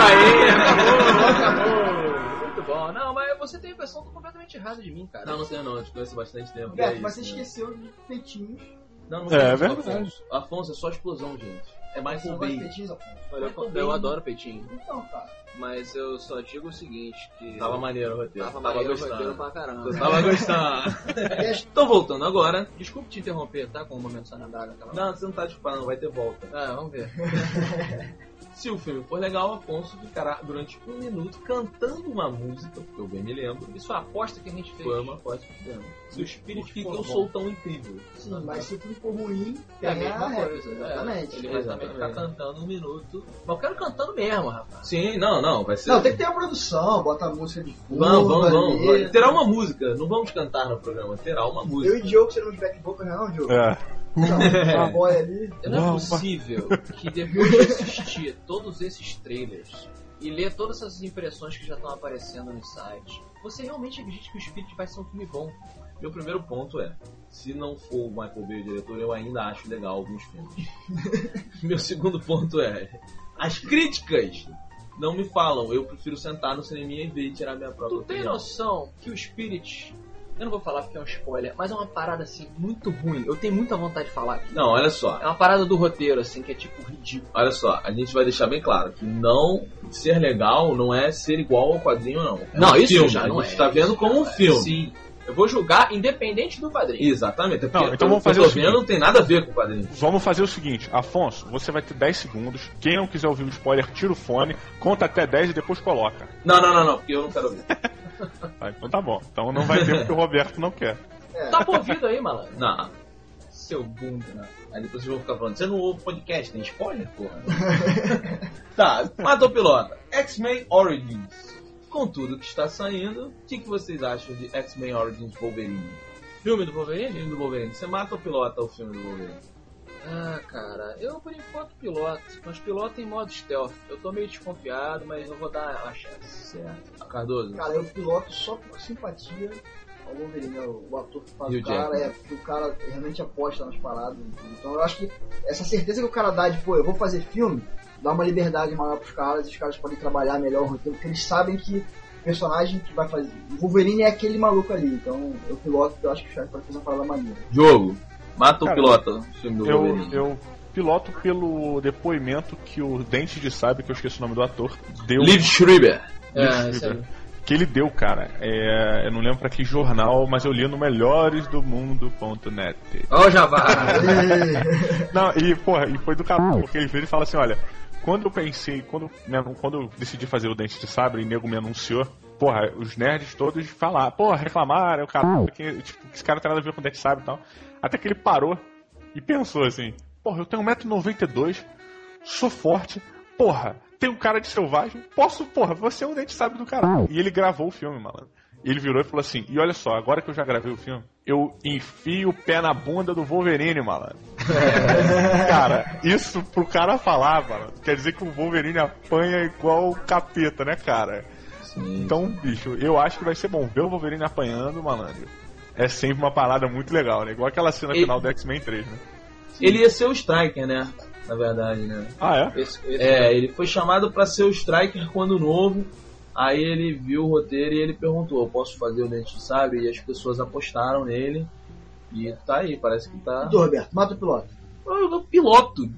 Aí, acabou, acabou. Muito bom. Não, mas você tem a impressão completamente errada de mim, cara. Não, não sei não, eu te conheço bastante tempo. Roberto, É mas você isso, né? esqueceu de peitinhos. Não, não É, é verdade. Afonso. Afonso, é só explosão, gente. É Bay. peitinhos, Afonso? Olha, eu, eu adoro peitinho. Então, cara. Mas eu só digo o seguinte, que... Tava maneiro o roteiro. Tava Tava maneiro o roteiro gostando. pra caramba. Eu tava gostando. Então voltando agora. Desculpe te interromper, tá? Com o momento Sônia Braga. Aquela... Não, você não tá desculpando, não vai ter volta. Ah, vamos ver. Se o filme for legal, Afonso ficará durante um minuto cantando uma música, porque eu bem me lembro. Isso foi a aposta que a gente fez. Foi uma aposta que fizemos. Se o espírito fica, eu sou tão incrível. Sim, mas se tudo for ruim, É a tem mesma coisa, é. Exatamente. Ele Ele vai também ficar Exatamente. cantando um minuto. Mas eu quero cantando mesmo, rapaz. Sim, não, não, vai ser. Não, tem que ter a produção, bota a música de fundo. Vamos, vamos, vamos. Terá uma música. Não vamos cantar no programa, terá uma Eu música. e Diogo seremos back vocal, não é não, Diogo? É. Ali. Não é possível que depois de assistir todos esses trailers e ler todas essas impressões que já estão aparecendo no site, você realmente acredita que o Spirit vai ser um filme bom? Meu primeiro ponto é: se não for o Michael Bay o diretor, eu ainda acho legal alguns filmes. Meu segundo ponto é: as críticas não me falam. Eu prefiro sentar no cinema e ver e tirar minha própria Tu tem opinião. noção que o Spirit, eu não vou falar porque é um spoiler, mas é uma parada assim muito ruim. Eu tenho muita vontade de falar aqui. Não, olha só. É uma parada do roteiro, assim, que é tipo ridículo. Olha só, a gente vai deixar bem claro que não ser legal não é ser igual ao quadrinho, não. É Não, um isso filme. já a não gente é. tá vendo como um filme. Sim. Eu vou julgar independente do quadrinho. Exatamente. é Não, então vamos fazer o seguinte. não tem nada a ver com o quadrinho. Vamos fazer o seguinte, Afonso, você vai ter 10 segundos. Quem não quiser ouvir o spoiler, tira o fone, conta até 10 e depois coloca. Não, não, não, não, porque eu não quero ver. Tá, então tá bom. Então não vai ter porque o Roberto não quer. Tá por ouvido aí, malandro? Não. Seu bunda. Aí depois vocês vão ficar falando, você não ouve podcast, tem spoiler, porra. tá, matou pilota. X-Men Origins. Com tudo que está saindo, o que, que vocês acham de X-Men Origins Wolverine? Filme do Wolverine? Filme do Wolverine. Você mata ou pilota o filme do Wolverine? Ah, cara, eu por enquanto piloto, mas piloto em modo stealth. Eu tô meio desconfiado, mas eu vou dar a chance. Certo. Cardoso. Cara, eu piloto só por simpatia ao Wolverine, né? o ator que faz E o o cara, é porque o cara realmente aposta nas paradas. Então eu acho que essa certeza que o cara dá de, pô, eu vou fazer filme, dá uma liberdade maior pros caras e os caras podem trabalhar melhor o roteiro, porque eles sabem que o personagem que vai fazer. O Wolverine é aquele maluco ali, então eu piloto, eu acho que os caras podem fazer uma parada maneira. Jogo. Mata Cara, o piloto no filme do Eu, Wolverine. eu piloto pelo depoimento que o Dente de Sabre, que eu esqueci o nome do ator, deu. Liv Schreiber. Liv É, Schreiber. Que ele deu, cara. É, eu não lembro pra que jornal, mas eu li no melhoresdomundo.net. Ó, o Javá. Não, e, porra, e foi do caralho, porque ele veio e fala assim, olha, quando eu pensei, quando, né, quando eu decidi fazer o Dente de Sabre e o nego me anunciou, porra, os nerds todos falaram, porra, reclamaram, o cara, que, tipo, esse cara tem nada a ver com o Dente de Sabre e tal. Até que ele parou e pensou assim, porra, eu tenho 1,92m, sou forte, porra, tenho cara de selvagem, posso, porra, você é um Dente de Sabre do caralho. E ele gravou o filme, malandro. E ele virou e falou assim: E olha só, agora que eu já gravei o filme, eu enfio o pé na bunda do Wolverine, malandro. cara, isso pro cara falar, malandro, quer dizer que o Wolverine apanha igual o capeta, né, cara? Então, bicho, eu acho que vai ser bom ver o Wolverine apanhando, malandro. É sempre uma parada muito legal, né? Igual aquela cena E- final do X-Men 3, né? Ele ia ser o Striker, né? Na verdade, né? Ah, é? Esse- esse- É, ele foi chamado pra ser o Striker quando novo. Aí ele viu o roteiro e ele perguntou: Eu posso fazer o Dente de Sabre? E as pessoas apostaram nele. E tá aí, parece que tá. E tu, Roberto, mata o piloto. Eu eu piloto.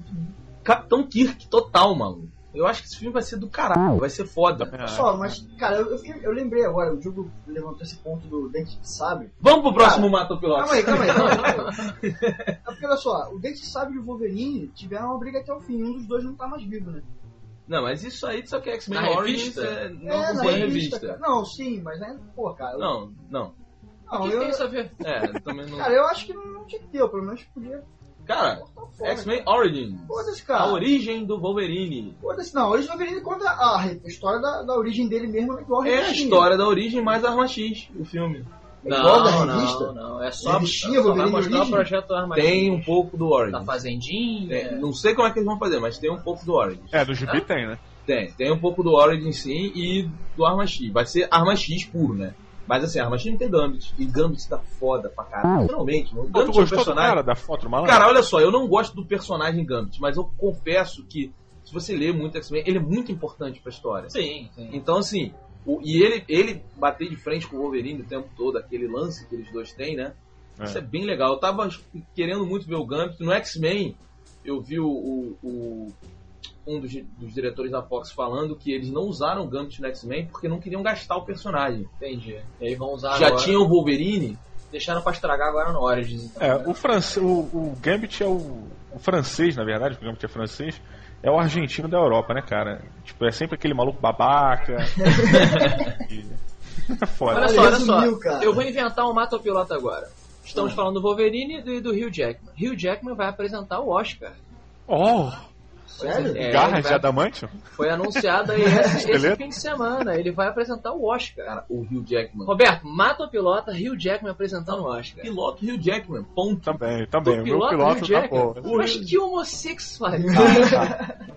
Capitão Kirk total, mano. Eu acho que esse filme vai ser do caralho, vai ser foda. É. Só, mas, cara, eu, eu, eu lembrei agora, o jogo levantou esse ponto do Dente de Sabre. Vamos pro próximo Mata o Piloto. Calma aí, calma aí, calma aí. calma aí. É porque olha só, o Dente de Sabre e o Wolverine tiveram uma briga até o fim, um dos dois não tá mais vivo, né? Não, mas isso aí, só que X-Men Origins revista? é, não é, acompanha a revista. revista. cara. Não, sim, mas ainda, pô, cara. Não, não. não, O que, eu, tem isso a ver? É, também não. Cara, eu acho que não tinha que ter, pelo menos podia Cara, fora. X-Men Origins. Foda-se, A cara. origem do Wolverine. Foda-se, não. Hoje o Wolverine conta a, a história da, da origem dele mesmo na igual É a história da origem mais Arma X, o filme. Da Não, revista? não, não. É só, Revistinha, só vai mostrar o projeto Arma Tem um pouco do Origins. Da Fazendinha. É, não sei como é que eles vão fazer, mas tem um pouco do Origins. É, do GB tem, né? Tem, tem um pouco do Origins sim e do Arma X. Vai ser Arma X puro, né? Mas assim, Arma X não tem Gambit. E Gambit tá foda pra caralho. Finalmente, mano. O Pô, tu Gambit é um personagem. cara da foto malandro? Cara, olha só, eu não gosto do personagem Gambit, mas eu confesso que se você lê muito X-Men, ele é muito importante pra história. Sim, sim. Então, assim, o- e ele, ele bater de frente com o Wolverine o tempo todo, aquele lance que eles dois têm, né? É. Isso é bem legal. Eu tava querendo muito ver o Gambit. No X-Men, eu vi o, o- o- um dos, dos diretores da Fox falando que eles não usaram o Gambit no X-Men porque não queriam gastar o personagem. Entendi. E aí vão usar Já agora. tinha o Wolverine. Deixaram pra estragar agora no Origins. Então, É, né? o, france... o, o Gambit é o... o francês, na verdade, porque o Gambit é francês, é o argentino da Europa, né, cara? Tipo, é sempre aquele maluco babaca. E- É foda. Olha Olha, só, olha só. cara. Eu vou inventar um mata-piloto agora. Estamos falando do Wolverine e do, do Hugh Jackman. Hugh Jackman vai apresentar o Oscar. Oh! Sério? É, Garras ele de adamantium? Foi anunciado aí esse, esse fim de semana. Ele vai apresentar o Oscar. Cara, o Hugh Jackman. Roberto, mata o pilota, Hugh Jackman apresentando o Oscar. Piloto Hugh Jackman. Ponto. Também, também. O meu piloto piloto Hugh tá Jackman. bom. Mas que homossexual.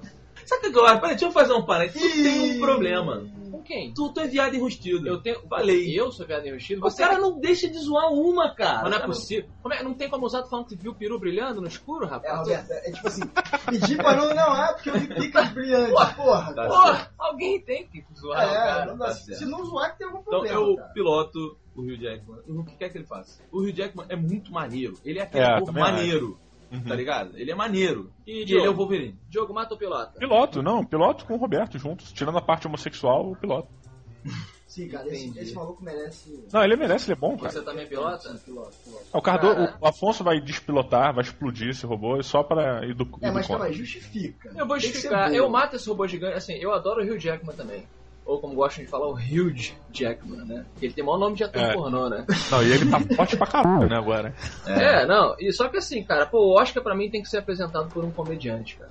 Sabe o que eu acho? Peraí, deixa eu fazer um parênteses. Tu tem um problema. Com quem? Tu, tu é viado enrustido. Eu tenho. Falei. Eu sou viado enrustido? O Você cara não deixa de zoar uma, cara. Mas não é possível. Como é? Não tem como usar tu falando que viu o peru brilhando no escuro, É, rapaz? Roberto, é tipo assim, pedir pra não, não é porque eu vi picas brilhantes, porra. Tá Porra, alguém tem que zoar o É, cara. não dá- tá se não zoar que tem algum Então problema. eu cara. piloto o Hugh Jackman. O que quer que ele faça? O Hugh Jackman é muito maneiro. Ele é aquele É, ator também maneiro. Uhum. Tá ligado? Ele é maneiro. E, E ele é o Wolverine. Diogo, mata o pilota. Piloto, não, piloto com o Roberto juntos, tirando a parte homossexual, o piloto. Sim, cara, esse, esse maluco merece. Não, ele merece, ele é bom, cara. Você também pilota? Piloto, piloto. O, Cardo... Cara. o Afonso vai despilotar, vai explodir esse robô só pra ir do, É, mas contra. calma aí, justifica. Eu vou justificar. Eu mato esse robô gigante. Assim, eu adoro o Hugh Jackman também. Ou como gostam de falar, o Hugh Jackman, né? Ele tem o maior nome de ator É. pornô, né? Não, e ele tá forte pra caralho, né, agora. É. não. E só que assim, cara, pô, o Oscar pra mim tem que ser apresentado por um comediante, cara.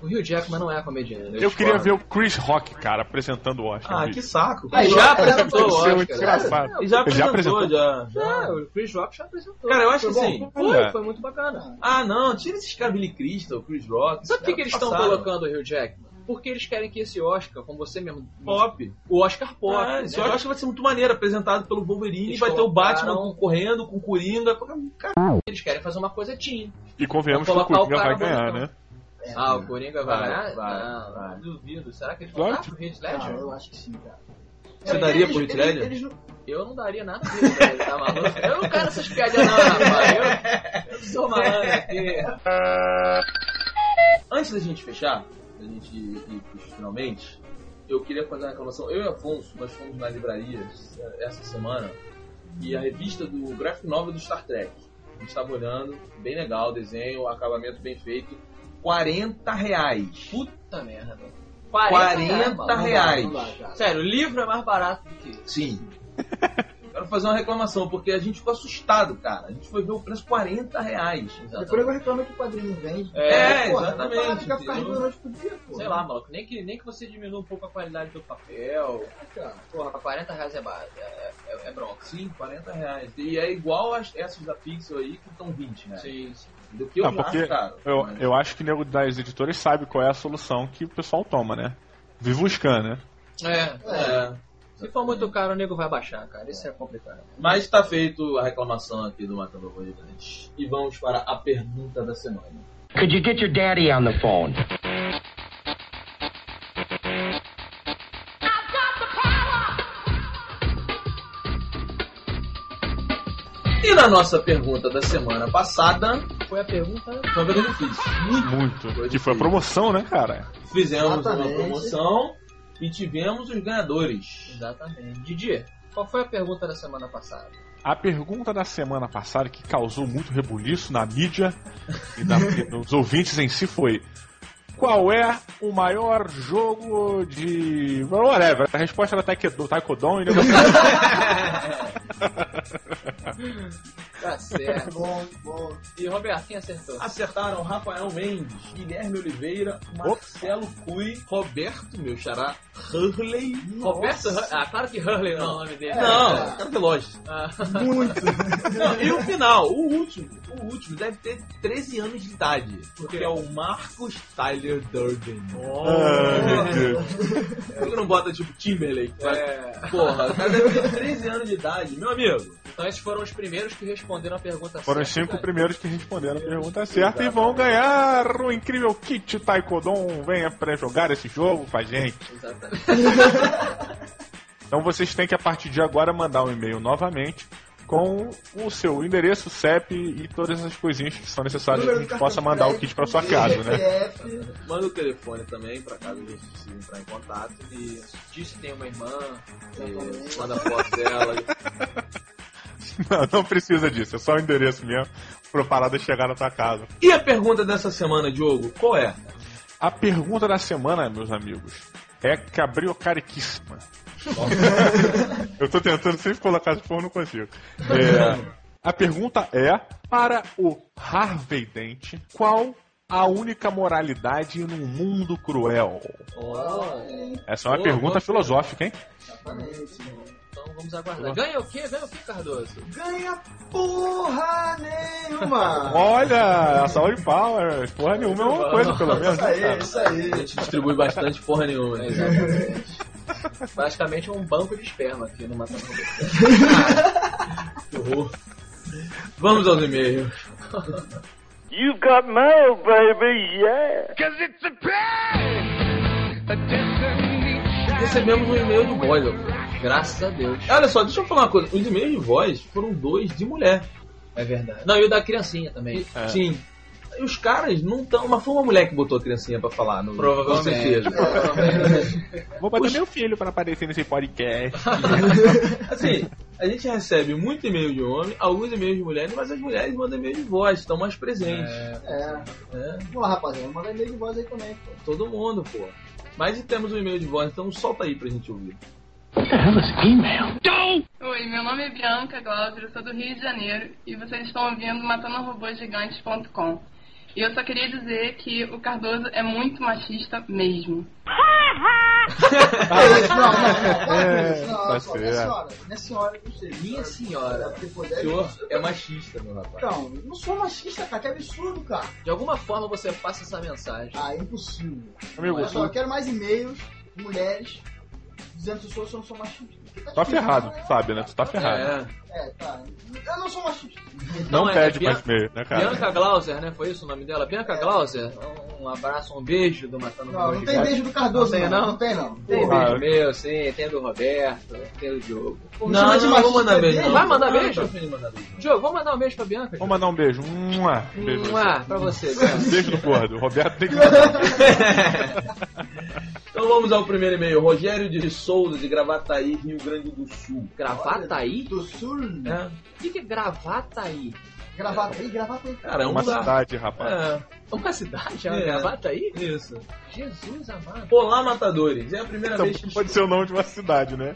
O Hugh Jackman não é comediante. Eu queria ver o Chris Rock, cara, apresentando o Oscar. Ah, bicho. que saco. Ele já apresentou o Oscar. engraçado. Ele já apresentou, já. É, o Chris Rock já apresentou. Cara, eu acho que Foi bom? assim. Foi, É. foi muito bacana. Ah, não, tira esses caras Billy Crystal, Chris Rock. Sabe por que, que eles estão colocando o Hugh Jackman? Porque eles querem que esse Oscar, como você mesmo Pop. o Oscar pop. Ah, né? esse que vai ser muito maneiro, apresentado pelo Wolverine, Eles vai ter o Batman correndo com o Coringa. Cara, Eles querem fazer uma coisa teen. E convenhamos que o colocar o Coringa vai cara ganhar, bonitão. né? É, Ah, o Coringa vai ganhar? vai, Não, vai. duvido. Será que eles vão dar pro Heath Ledger? eu acho que sim, cara. Você daria eles- pro Heath eles- Ledger? eles não- Eu não daria nada disso, velho, tá maluco? Eu não quero essas piadinhas não, rapaz. Eu, eu sou malandro aqui. Antes da gente fechar, da gente ir finalmente, eu queria fazer uma reclamação. Eu e Afonso, nós fomos na livraria essa semana e a revista do Graphic Novel do Star Trek. A gente estava olhando, bem legal, desenho, acabamento bem feito. 40 reais. Puta merda. 40 maluco. reais. Não dá, cara. Sério, o livro é mais barato do que isso. Sim. Quero fazer uma reclamação, porque a gente ficou assustado, cara. A gente foi ver o preço 40 reais. Depois eu reclamo que o padrinho vende. É, Porra, exatamente, não para ficar fazendo noite por dia, pô. Sei lá, maluco, nem que, nem que você diminua um pouco a qualidade do papel. Cara, Porra, 40 reais é, ba- é, é, é bronca. Sim, 40 reais. E é igual as, essas da Pixel aí que estão 20, né? Sim, sim. Do que eu Não, porque acho eu, Mas- eu acho que o nego das editoras sabe qual é a solução que o pessoal toma, né? Viva o scan, né? É, É. se for muito caro, o nego vai baixar, cara. Isso é complicado. Mas está feito a reclamação aqui do Matando Gigante. E vamos para a pergunta da semana. Could you get your daddy on the phone? E na nossa pergunta da semana passada, Foi a pergunta. foi uma coisa difícil. Muito. Muito. Que foi a promoção, né, cara? Fizemos Exatamente. uma promoção e tivemos os ganhadores. Exatamente. Didi, qual foi a pergunta da semana passada? A pergunta da semana passada, que causou muito rebuliço na mídia e, na- nos ouvintes em si, foi: Qual é o maior jogo de. Whatever. A resposta era Taekwondo, taekwondo e negócio. Tá certo. bom, bom. E Roberto, quem acertou? Acertaram Rafael Mendes, Guilherme Oliveira, Marcelo Cui, Roberto, meu xará, Hurley. Roberto Hur- Ah, claro que Hurley não é o nome dele. Não, cara veloz. Ah, Muito. Não, e o final, o último, o último deve ter 13 anos de idade. Porque é o Marcos Tyler Durden. Ah, meu Deus. Por que não bota tipo Timberlake? é. Porra, o cara deve ter 13 anos de idade, meu amigo. Então esses foram os primeiros que responderam a pergunta Foram os certa. cinco primeiros que responderam a pergunta certa e vão ganhar o incrível kit Taekwondo. Venha pra jogar esse jogo com a gente. Exatamente. Então vocês têm que a partir de agora mandar um e-mail novamente com o seu endereço, CEP e todas essas coisinhas que são necessárias para que a gente possa mandar o kit para sua casa, né? Manda o telefone também, pra caso a gente precise entrar em contato. E disse tem uma irmã. E manda foto dela. Não, não precisa disso, é só o endereço mesmo para parada chegar na tua casa. E a pergunta dessa semana, Diogo, qual é? A pergunta da semana, meus amigos, é cabriocariquíssima. Eu tô tentando sempre colocar essa porra, não consigo. É, a pergunta é, para o Harvey Dent, qual a única moralidade num mundo cruel? Essa é uma Boa, pergunta filosófica, hein? exatamente. Então vamos aguardar. Ganha o quê? Ganha o quê, Cardoso? Ganha porra nenhuma! Olha, a Saúde Power, porra nenhuma é uma coisa, pelo menos. Isso né, aí, cara? isso aí. A gente distribui bastante porra nenhuma. né? Basicamente um banco de esperma aqui no Matando Robô. Que horror. Vamos aos e-mails. You've got mail, baby, yeah. Recebemos um e-mail de voz. Graças a Deus. Olha só, deixa eu falar uma coisa. Os e-mails de voz foram dois de mulher. É verdade. Não, e o da criancinha também. É. Sim. E os caras não estão. Mas foi uma mulher que botou a criancinha pra falar. No... Provavelmente. Com certeza. Provavelmente. Vou botar meu filho para aparecer nesse podcast. Assim, a gente recebe muito e-mail de homem, alguns e-mails de mulheres, mas as mulheres mandam e-mail de voz, estão mais presentes. É. É, Vamos lá, rapaziada. Manda e-mail de voz aí também, pô. todo mundo, pô. Mas e temos um e-mail de voz, então solta aí pra gente ouvir. Oi, meu nome é Bianca Glauber, eu sou do Rio de Janeiro e vocês estão ouvindo matanorobogigantes.com. E eu só queria dizer que o Cardoso é muito machista mesmo. É isso, não, É, isso, não, tá só, minha certo. senhora, minha senhora, não sei. Minha senhora. Porque, O senhor é machista, meu rapaz. Então, não sou machista, cara, que absurdo, cara. De alguma forma você passa essa mensagem. Ah, é impossível. Amigo, Olha só, eu tu quero mais e-mails de mulheres dizendo que eu sou, eu não sou machista. Tá difícil, ferrado, tu sabe, né? Tu tá ferrado. É. É, tá. Eu não sou machista. Não é, pede Bia- mais meio, né, cara? Bianca Glauser, né? Foi isso o nome dela? Bianca Glauser. Um, um abraço, um beijo do Matando Não, não tem Gato. beijo do Cardoso, Não tem, não. não? Não tem, não. Tem Porra. beijo meu, sim. Tem do Roberto, tem do Diogo. Pô, Não, de não, não vou mandar beijo. não. Vai mandar Não, beijo? não mandar beijo. Diogo, vamos mandar um beijo pra Bianca? Vamos mandar um beijo. Beijo. Um ah, pra você, Bianca. Beijo do gordo. O Roberto tem que. Então vamos ao primeiro e-mail. Rogério de Souza, de Gravataí, Rio Grande do Sul. Gravataí? Do sul. É. O que, que é Gravataí? Gravata aí, gravata aí. Cara, é um Uma lugar. cidade, rapaz. É, Uma cidade? É uma É. Gravataí? isso. Jesus amado. Olá, matadores. É a primeira Então, vez que pode ser o nome de uma cidade, né?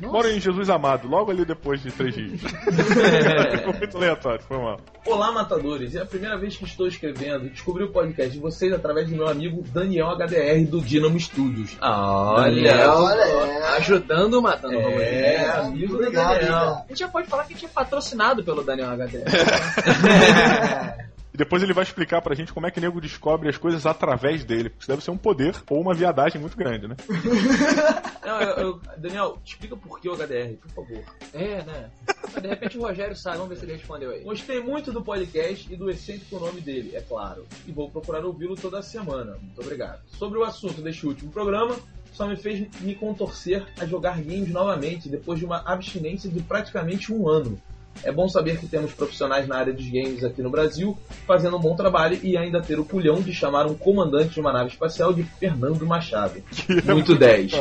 Moro em Jesus Amado, logo ali depois de Três Rios. Ficou muito aleatório, foi mal. Olá, matadores. É a primeira vez que estou escrevendo descobri o podcast de vocês através do meu amigo Daniel HDR do Dinamo Studios. Olha, Olha, é. ajudando o Matando É, amigo do Daniel. cara. A gente já pode falar que a gente é patrocinado pelo Daniel HD. Depois ele vai explicar pra gente como é que o nego descobre as coisas através dele. Porque isso deve ser um poder ou uma viadagem muito grande, né? Não, eu- eu- Daniel, explica por que o HDR, por favor. É, né? Mas de repente o Rogério sabe, vamos ver se ele respondeu aí. Gostei muito do podcast e do excêntrico nome dele, é claro. E vou procurar ouvi-lo toda semana. Muito obrigado. Sobre o assunto deste último programa, só me fez me contorcer a jogar games novamente depois de uma abstinência de praticamente um ano. É bom saber que temos profissionais na área dos games aqui no Brasil fazendo um bom trabalho e ainda ter o culhão de chamar um comandante de uma nave espacial de Fernando Machado. Muito 10. É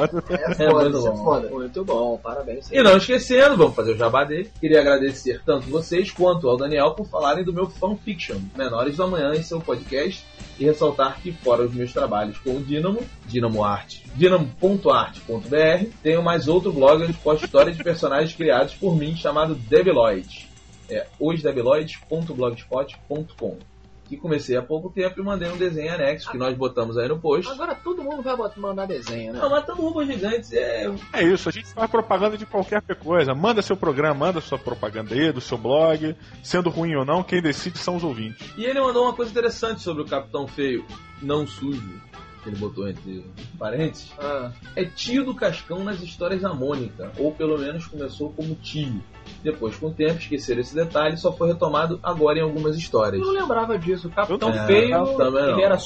É foda, muito é bom. foda. Muito bom, parabéns. E não esquecendo, vamos fazer o jabá dele. Queria agradecer tanto vocês quanto ao Daniel por falarem do meu fanfiction, Menores do Amanhã, em seu podcast. E ressaltar que, fora os meus trabalhos com o Dynamo, Dynamo Art, dynamo.art.br, tenho mais outro blog onde posto histórias de personagens criados por mim chamado Debiloid. É osdebiloid.blogspot.com que comecei há pouco tempo e mandei um desenho anexo que nós botamos aí no post. Agora todo mundo vai botar- mandar desenho, né? Não, matando robôs gigantes é É isso, a gente faz propaganda de qualquer coisa. Manda seu programa, manda sua propaganda aí, do seu blog. Sendo ruim ou não, quem decide são os ouvintes. E ele mandou uma coisa interessante sobre o Capitão Feio, não sujo, que ele botou entre parênteses. Ah, É tio do Cascão nas histórias da Mônica, ou pelo menos começou como tio. Depois, com o tempo, esqueceram esse detalhe e só foi retomado agora em algumas histórias. eu não lembrava disso. O Capitão Eu- Feio, É, também não. ele era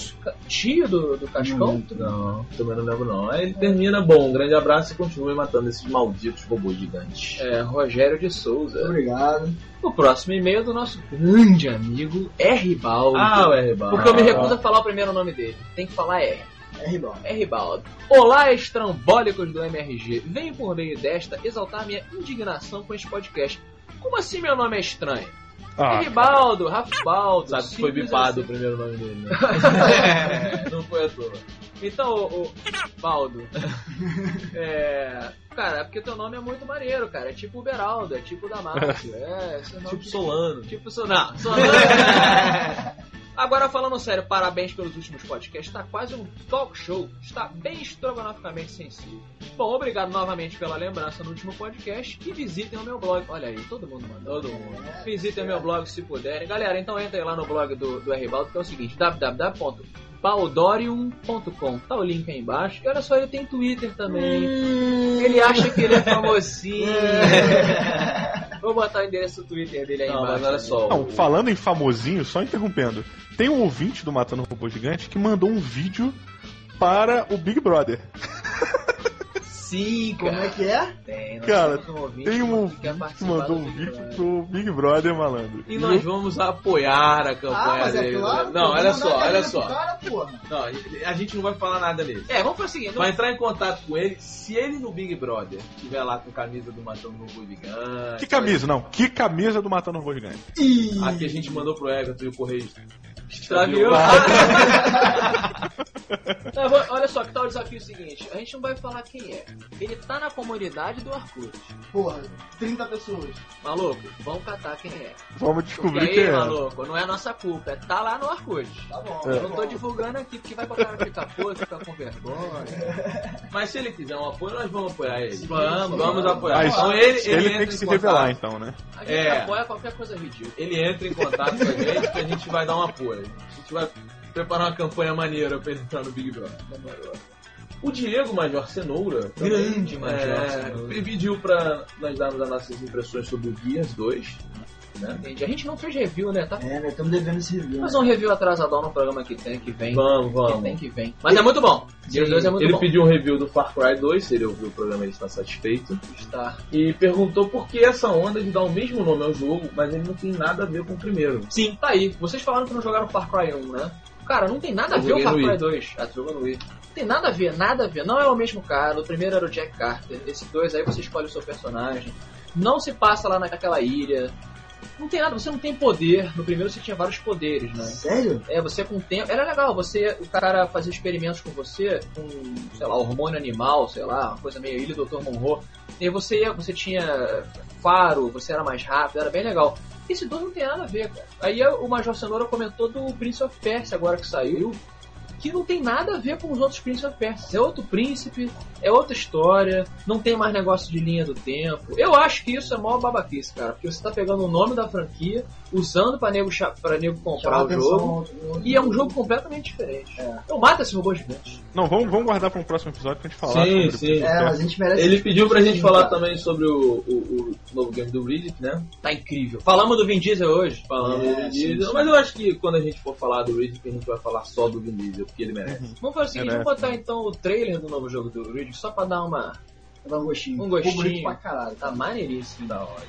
tio do, do Cascão? Não, também não lembro não. Aí ele termina, bom, um grande abraço e continue matando esses malditos robôs gigantes. É, Rogério de Souza. Obrigado. O próximo e-mail é do nosso grande amigo R. Baldo. Ah, o R. Baldo. Porque eu me recuso a falar o primeiro nome dele. Tem que falar R. É rival. R. Baldo. Olá, estrambólicos do MRG. Venho por meio desta exaltar minha indignação com este podcast. Como assim meu nome é estranho? Ah, R. Baldo, Rafa Baldo. Sabe que foi bipado o assim. primeiro nome dele, né? não foi à toa. Então, o, o Baldo. é. Cara, é porque teu nome é muito maneiro, cara. É tipo Uberaldo, é tipo Damasio. É, é Tipo Solano. Tipo Solano. Não, Solano. Agora, falando sério, parabéns pelos últimos podcasts. Está quase um talk show. Está bem estrogonoficamente sensível. Bom, obrigado novamente pela lembrança no último podcast. E visitem o meu blog. Olha aí, todo mundo mandou. Todo mundo. Visitem o meu blog se puderem. Galera, então entrem lá no blog do, do que é o seguinte: www.baldorium.com. Tá o link aí embaixo. E olha só, ele tem Twitter também. Ele acha que ele é famosinho. Vou botar o endereço do Twitter dele aí Não, embaixo. mas olha só. Não, o- falando em famosinho, só interrompendo. Tem um ouvinte do Matando Robô Gigante que mandou um vídeo para o Big Brother. Sim, Como é que é? Tem, nós Cara, um ouvinte Tem um ouvinte que mandou do um vídeo pro Big Brother, malandro. E nós vamos apoiar a campanha Ah, mas é dele. claro. não, pô, olha só, olha só. Cara. Não, a gente não vai falar nada nele. É, vamos fazer o seguinte. Vai Não... entrar em contato com ele. Se ele no Big Brother tiver lá com camisa do Matando Robô Gigante. Que camisa? Não, que camisa do Matando Robô Gigante? Ih, A que a gente mandou pro Everton e o Correio Extraviou. Não, vou- olha só, que tal o desafio seguinte? A gente não vai falar quem é. Ele tá na comunidade do Orkut. Porra, 30 pessoas. Maluco, vamos catar quem é. Vamos descobrir aí, quem é. maluco, não é nossa culpa, é tá lá no Orkut. Tá bom. É. Eu não tô divulgando aqui, porque vai pra cara ficar puto, ficar com vergonha. Mas se ele quiser um apoio, nós vamos apoiar ele. Vamos, vamos apoiar. Mas Então ele, ele, ele, tem que se contato. revelar então, né? A gente É. apoia qualquer coisa ridícula. Ele entra em contato com a gente que a gente vai dar um apoio. A gente vai preparar uma campanha maneira pra ele entrar no Big Brother. O Diego Major Cenoura, também, Grande Major é, Cenoura. pediu pra nós darmos as nossas impressões sobre o Guias 2. Né? Entendi. A gente não fez review, né? Tá É, né? Estamos devendo esse review. Mas né? um review atrasadão no programa que tem, que vem. Vamos, Que vamos. tem, que vem. Mas é muito bom. Gears 2 é muito ele bom. pediu um review do Far Cry 2, se ele ouviu o programa ele está satisfeito. Está. E perguntou por que essa onda de dar o mesmo nome ao jogo, mas ele não tem nada a ver com o primeiro. Sim, tá aí. Vocês falaram que não jogaram Far Cry 1, né? Cara, não tem nada a ver o Far Cry Wii. 2. Ah, tu jogou no Wii. Não tem nada a ver, nada a ver. Não é o mesmo cara. O primeiro era o Jack Carter. Esse dois aí você escolhe o seu personagem. Não se passa lá naquela ilha. Não tem nada, você não tem poder. No primeiro você tinha vários poderes, né? Sério? É, você com o tempo. Era legal, você. O cara fazia experimentos com você, com, sei lá, hormônio animal, sei lá, uma coisa meio ilha do Dr. Monroe. E você ia, você tinha faro, você era mais rápido, era bem legal. Esse 2 não tem nada a ver, cara. Aí o Major Cenoura comentou do Prince of Persia agora que saiu. Que não tem nada a ver com os outros Prince of. É outro príncipe, é outra história, não tem mais negócio de linha do tempo. Eu acho que isso é maior babaquice, cara. Porque você tá pegando o nome da franquia, usando pra nego, pra nego comprar Chamar o atenção, jogo. outro- E é um jogo completamente diferente. Então mata esse robô gigante. Não, vamos, vamos guardar para um próximo episódio pra gente falar Sim, sobre sim. o É, a gente merece. Ele pediu pra gente Sim, falar cara. também sobre o, o- o novo game do Riddick, né? Tá incrível. Falamos do Vin Diesel hoje. Falando É, do Vin Diesel. sim. Mas eu acho que quando a gente for falar do Riddick, a gente vai falar só do Vin Diesel, porque ele merece. Vamos fazer o seguinte, É, né? vamos botar então o trailer do novo jogo do Riddick só pra dar uma... Dá um gostinho. Um Ficou gostinho. bonito pra caralho. Tá maneiríssimo. Da hora.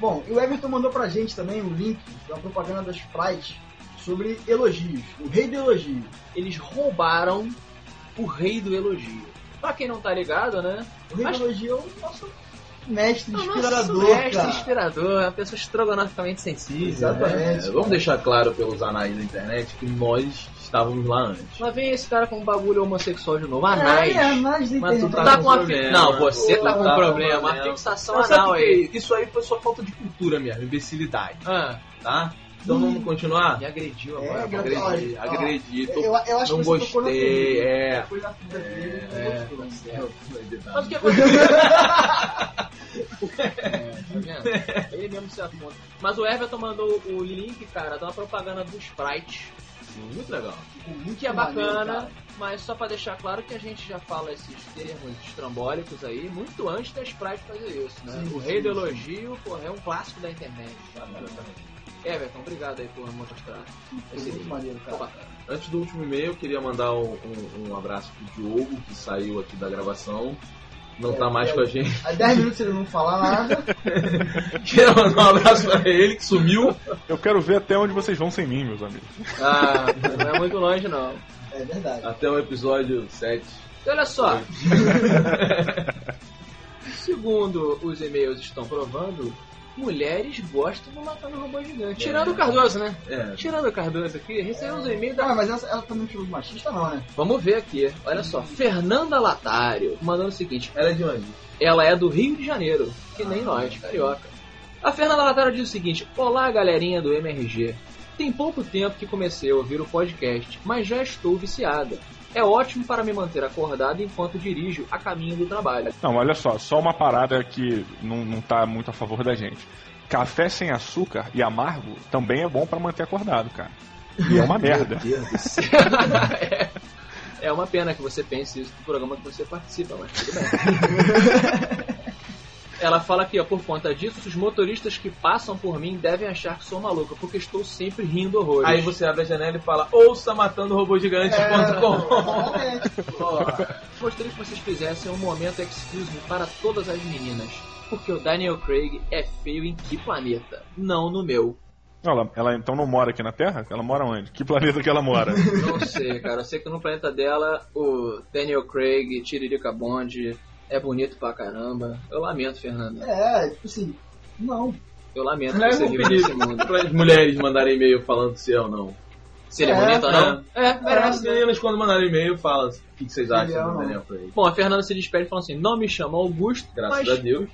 Bom, e o Everton mandou pra gente também um link uma propaganda da Sprite sobre elogios. O rei do elogio. Eles roubaram o rei do elogio. Pra quem não tá ligado, né? O rei Mas- do elogio é o nosso mestre É o inspirador, nosso mestre cara. inspirador, é uma pessoa estrogonoficamente sensível. Exatamente. É, vamos deixar claro pelos anais da internet que nós estávamos lá antes. Lá vem esse cara com um bagulho homossexual de novo. É, Anais. é, da Mas tu internet. tá com uma problema, fi... Não, você pô, tá com um tá com problema. Uma fixação Mas sabe anal aí. Isso aí foi só falta de cultura mesmo, imbecilidade, Ah, tá? Então vamos continuar? me agrediu É, agora. gra- Agredi, olha, ó, agredi, tô- Eu, eu acho não gostei, é. Foi na ferida dele, É, tá Mas o que aconteceu? é, tá vendo? Ele mesmo se aponta. Mas o Everton mandou o link, cara, de uma propaganda do Sprite. Muito legal. Que é bacana, mas só pra deixar claro que a gente já fala esses termos estrambólicos aí muito antes da Sprite fazer isso, né? Sim, o Rei do. Elogio, porra, é um clássico da internet. Everton, obrigado aí por mostrar esse Muito maneiro, cara. bacana. Antes do último e-mail, eu queria mandar um, um- um abraço pro Diogo, que saiu aqui da gravação. Não É, tá mais é, com a gente. Há 10 minutos ele não falar nada. Quero mandar um abraço pra ele, que sumiu. Eu quero ver até onde vocês vão sem mim, meus amigos. Ah, não é muito longe não. É verdade. Até o episódio 7. E olha só. Segundo os e-mails estão provando, mulheres gostam do Matando Robô Gigante. Tirando o Cardoso, né? É. Tirando o Cardoso aqui, recebemos um e-mail da Ah, mas ela, ela também tirou machista, não, né? Vamos ver aqui. Olha só, Fernanda Latário mandando o seguinte: Ela é de onde? ela é do Rio de Janeiro, que nem nós, carioca. A Fernanda Latário diz o seguinte: Olá, galerinha do MRG. Tem pouco tempo que comecei a ouvir o podcast, mas já estou viciada. É ótimo para me manter acordado enquanto dirijo a caminho do trabalho. Não, olha só, só uma parada que não, não tá muito a favor da gente. Café sem açúcar e amargo também é bom pra manter acordado, cara. E é uma merda. é, é uma pena que você pense isso no programa que você participa, mas tudo bem. Ela fala aqui, ó, por conta disso, os motoristas que passam por mim devem achar que sou maluca, porque estou sempre rindo horrores. Aí você abre a janela e fala, ouça matando robô gigante. É. Gostaria que vocês fizessem um momento excuse me para todas as meninas, porque o Daniel Craig é feio em que planeta? Não no meu. Ela, ela então não mora aqui na Terra? Ela mora onde? Que planeta que ela mora? Não sei, cara. Eu sei que no planeta dela, o Daniel Craig, Tiririca Bond, é bonito pra caramba. Eu lamento, Fernanda. É, tipo assim, não. Eu lamento Não, que você pedi nesse mundo. para as mulheres mandarem e-mail falando se é ou não. Seria É, bonito ou não? É, As merece. né? meninas, quando mandarem e-mail, falam o que, que vocês acham do elenco aí. Bom, a Fernanda se despede falando assim: não me chama Augusto, Graças mas, a Deus.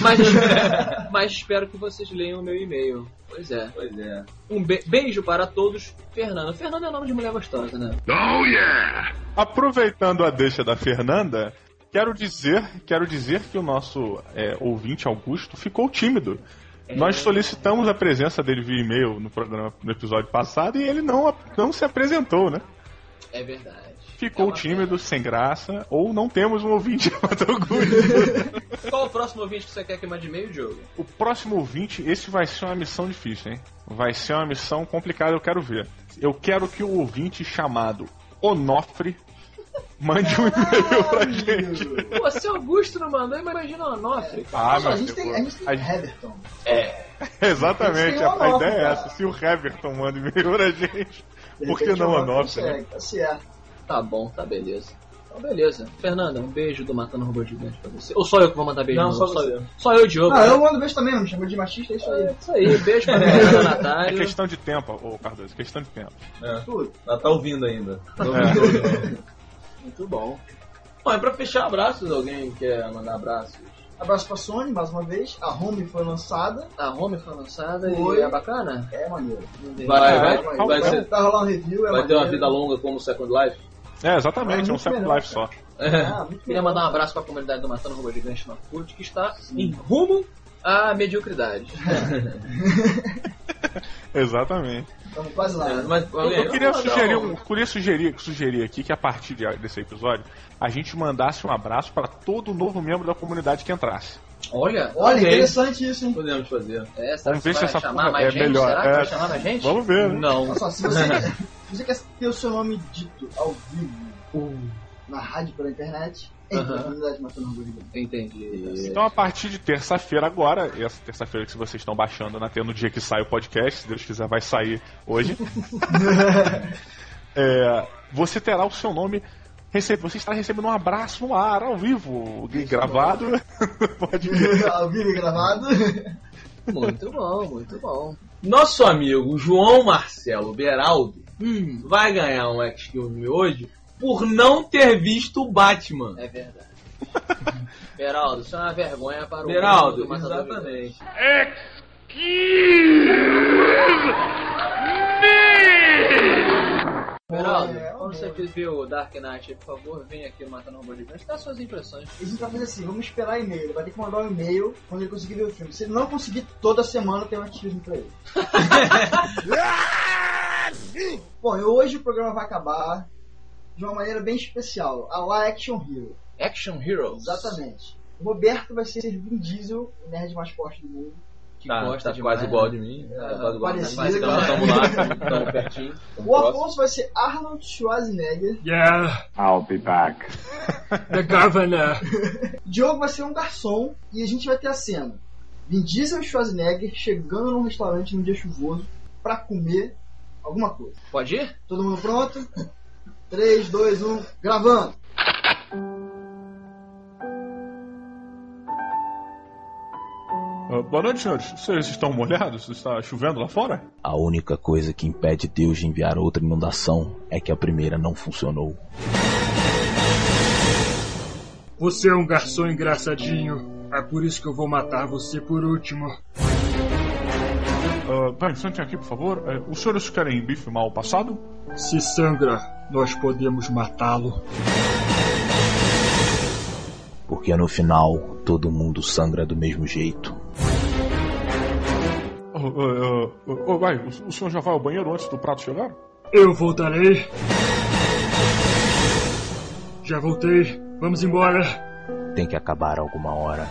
mas, mas espero que vocês leiam o meu e-mail. Pois é. Pois é. Um be- beijo para todos, Fernanda. Fernanda é nome de mulher gostosa, né? Oh, yeah! Aproveitando a deixa da Fernanda, quero dizer, quero dizer que o nosso é, ouvinte Augusto ficou tímido. Nós solicitamos a presença dele via e-mail no programa no episódio passado e ele não, não se apresentou, né? É verdade. Ficou É tímido, sem graça, ou não temos um ouvinte Augusto. Qual o próximo ouvinte que você quer que mande e-mail, Diogo? o próximo ouvinte, esse vai ser uma missão difícil, hein? Vai ser uma missão complicada, eu quero ver. Eu quero que o ouvinte chamado Onofre mande um e-mail pra gente. Pô, se Augusto não mandou, imagina o Onofre. Ah, a meu gente tem, a gente tem a gente- Heatherton. Exatamente, a, a ideia é essa. Se o Heverton manda e-mail pra gente, por que não o a Onofre nossa, né? consegue, Tá certo. Tá bom, tá beleza. Então, beleza. Fernanda, um beijo do Matando Robô Gigante pra você. Ou só eu que vou mandar beijo? Não, só você. eu. Só eu, Diogo. Não, eu mando beijo também, não me chama de machista, é isso aí. É isso aí, beijo pra Fernanda É Natália. questão de tempo, ô Cardoso, questão de tempo. É. Tudo. Ela tá ouvindo ainda. Não É. ouviu. Muito bom. Bom, e pra fechar abraços, alguém quer mandar abraços? Abraço pra Sony, mais uma vez. A Home foi lançada. A home foi lançada Foi. e é bacana? É maneiro. Vai, É, vai, vai, vai, vai, ser- rolar um review, é vai ter uma vida longa como Second Life? É, exatamente, É é um Second melhor, Life só. Ah, muito Queria mandar um abraço pra comunidade do Matando Robô Gigante na CUT, que está em rumo à mediocridade. Exatamente. Estamos quase lá. É, mas, Eu, eu queria sugerir, um, queria sugerir, sugerir aqui que a partir de- desse episódio a gente mandasse um abraço para todo novo membro da comunidade que entrasse. Olha, Olha, Ok. interessante isso, hein? Podemos fazer. é, será Vamos que ver se essa chamar mais é gente? melhor. Será que É. vai chamar mais gente? Vamos ver, né? Não. Olha só, se você, se você quer ter o seu nome dito ao vivo na rádio pela internet, Gigante. Entendi. Então, a partir de terça-feira agora, essa terça-feira que vocês estão baixando na no dia que sai o podcast, se Deus quiser vai sair hoje, é, você terá o seu nome. Rece você estará recebendo um abraço no ar, ao vivo, gravado. Pode ver. ao vivo e gravado. Muito bom, muito bom. Nosso amigo João Marcelo Beraldo vai ganhar um X-Filme hoje por não ter visto o Batman. É verdade. Beraldo, isso é uma vergonha para o Beraldo, mundo do Matador de exatamente. Beraldo, É, quando é, você é. ver o Dark Knight, por favor, vem aqui no Matando Robô Gigante, dá suas impressões. A gente vai fazer assim, vamos esperar e-mail. Ele vai ter que mandar um e-mail quando ele conseguir ver o filme. Se ele não conseguir, toda semana tem um ativismo pra ele. Bom, e hoje o programa vai acabar de uma maneira bem especial. A La Action Hero. Action Heroes. Exatamente. O Roberto vai ser Vin Diesel, o nerd mais forte do mundo. Que Tá, gosta tá demais, quase né? igual de mim. Tá É, quase igual de mim. parecido, Então, lá, tamo pertinho. tamo O. Afonso vai ser Arnold Schwarzenegger. Yeah, I'll be back. the governor. Diogo vai ser um garçom e a gente vai ter a cena. Vin Diesel e Schwarzenegger chegando num restaurante num dia chuvoso pra comer alguma coisa. Pode ir? Todo mundo pronto? 3, 2, 1, gravando! Ah, boa noite, senhores. Vocês estão molhados? Está chovendo lá fora? A única coisa que impede Deus de enviar outra inundação é que a primeira não funcionou. Você é um garçom engraçadinho. É por isso que eu vou matar você por último. Uh, bem, sentem aqui, por favor. Eh, os senhores querem bife mal passado? Se sangra, nós podemos matá-lo. Porque no final todo mundo sangra do mesmo jeito. Oh, oh, oh, oh, vai, o, o senhor já vai ao banheiro antes do prato chegar? Eu voltarei. Já voltei. Vamos embora. Tem que acabar alguma hora.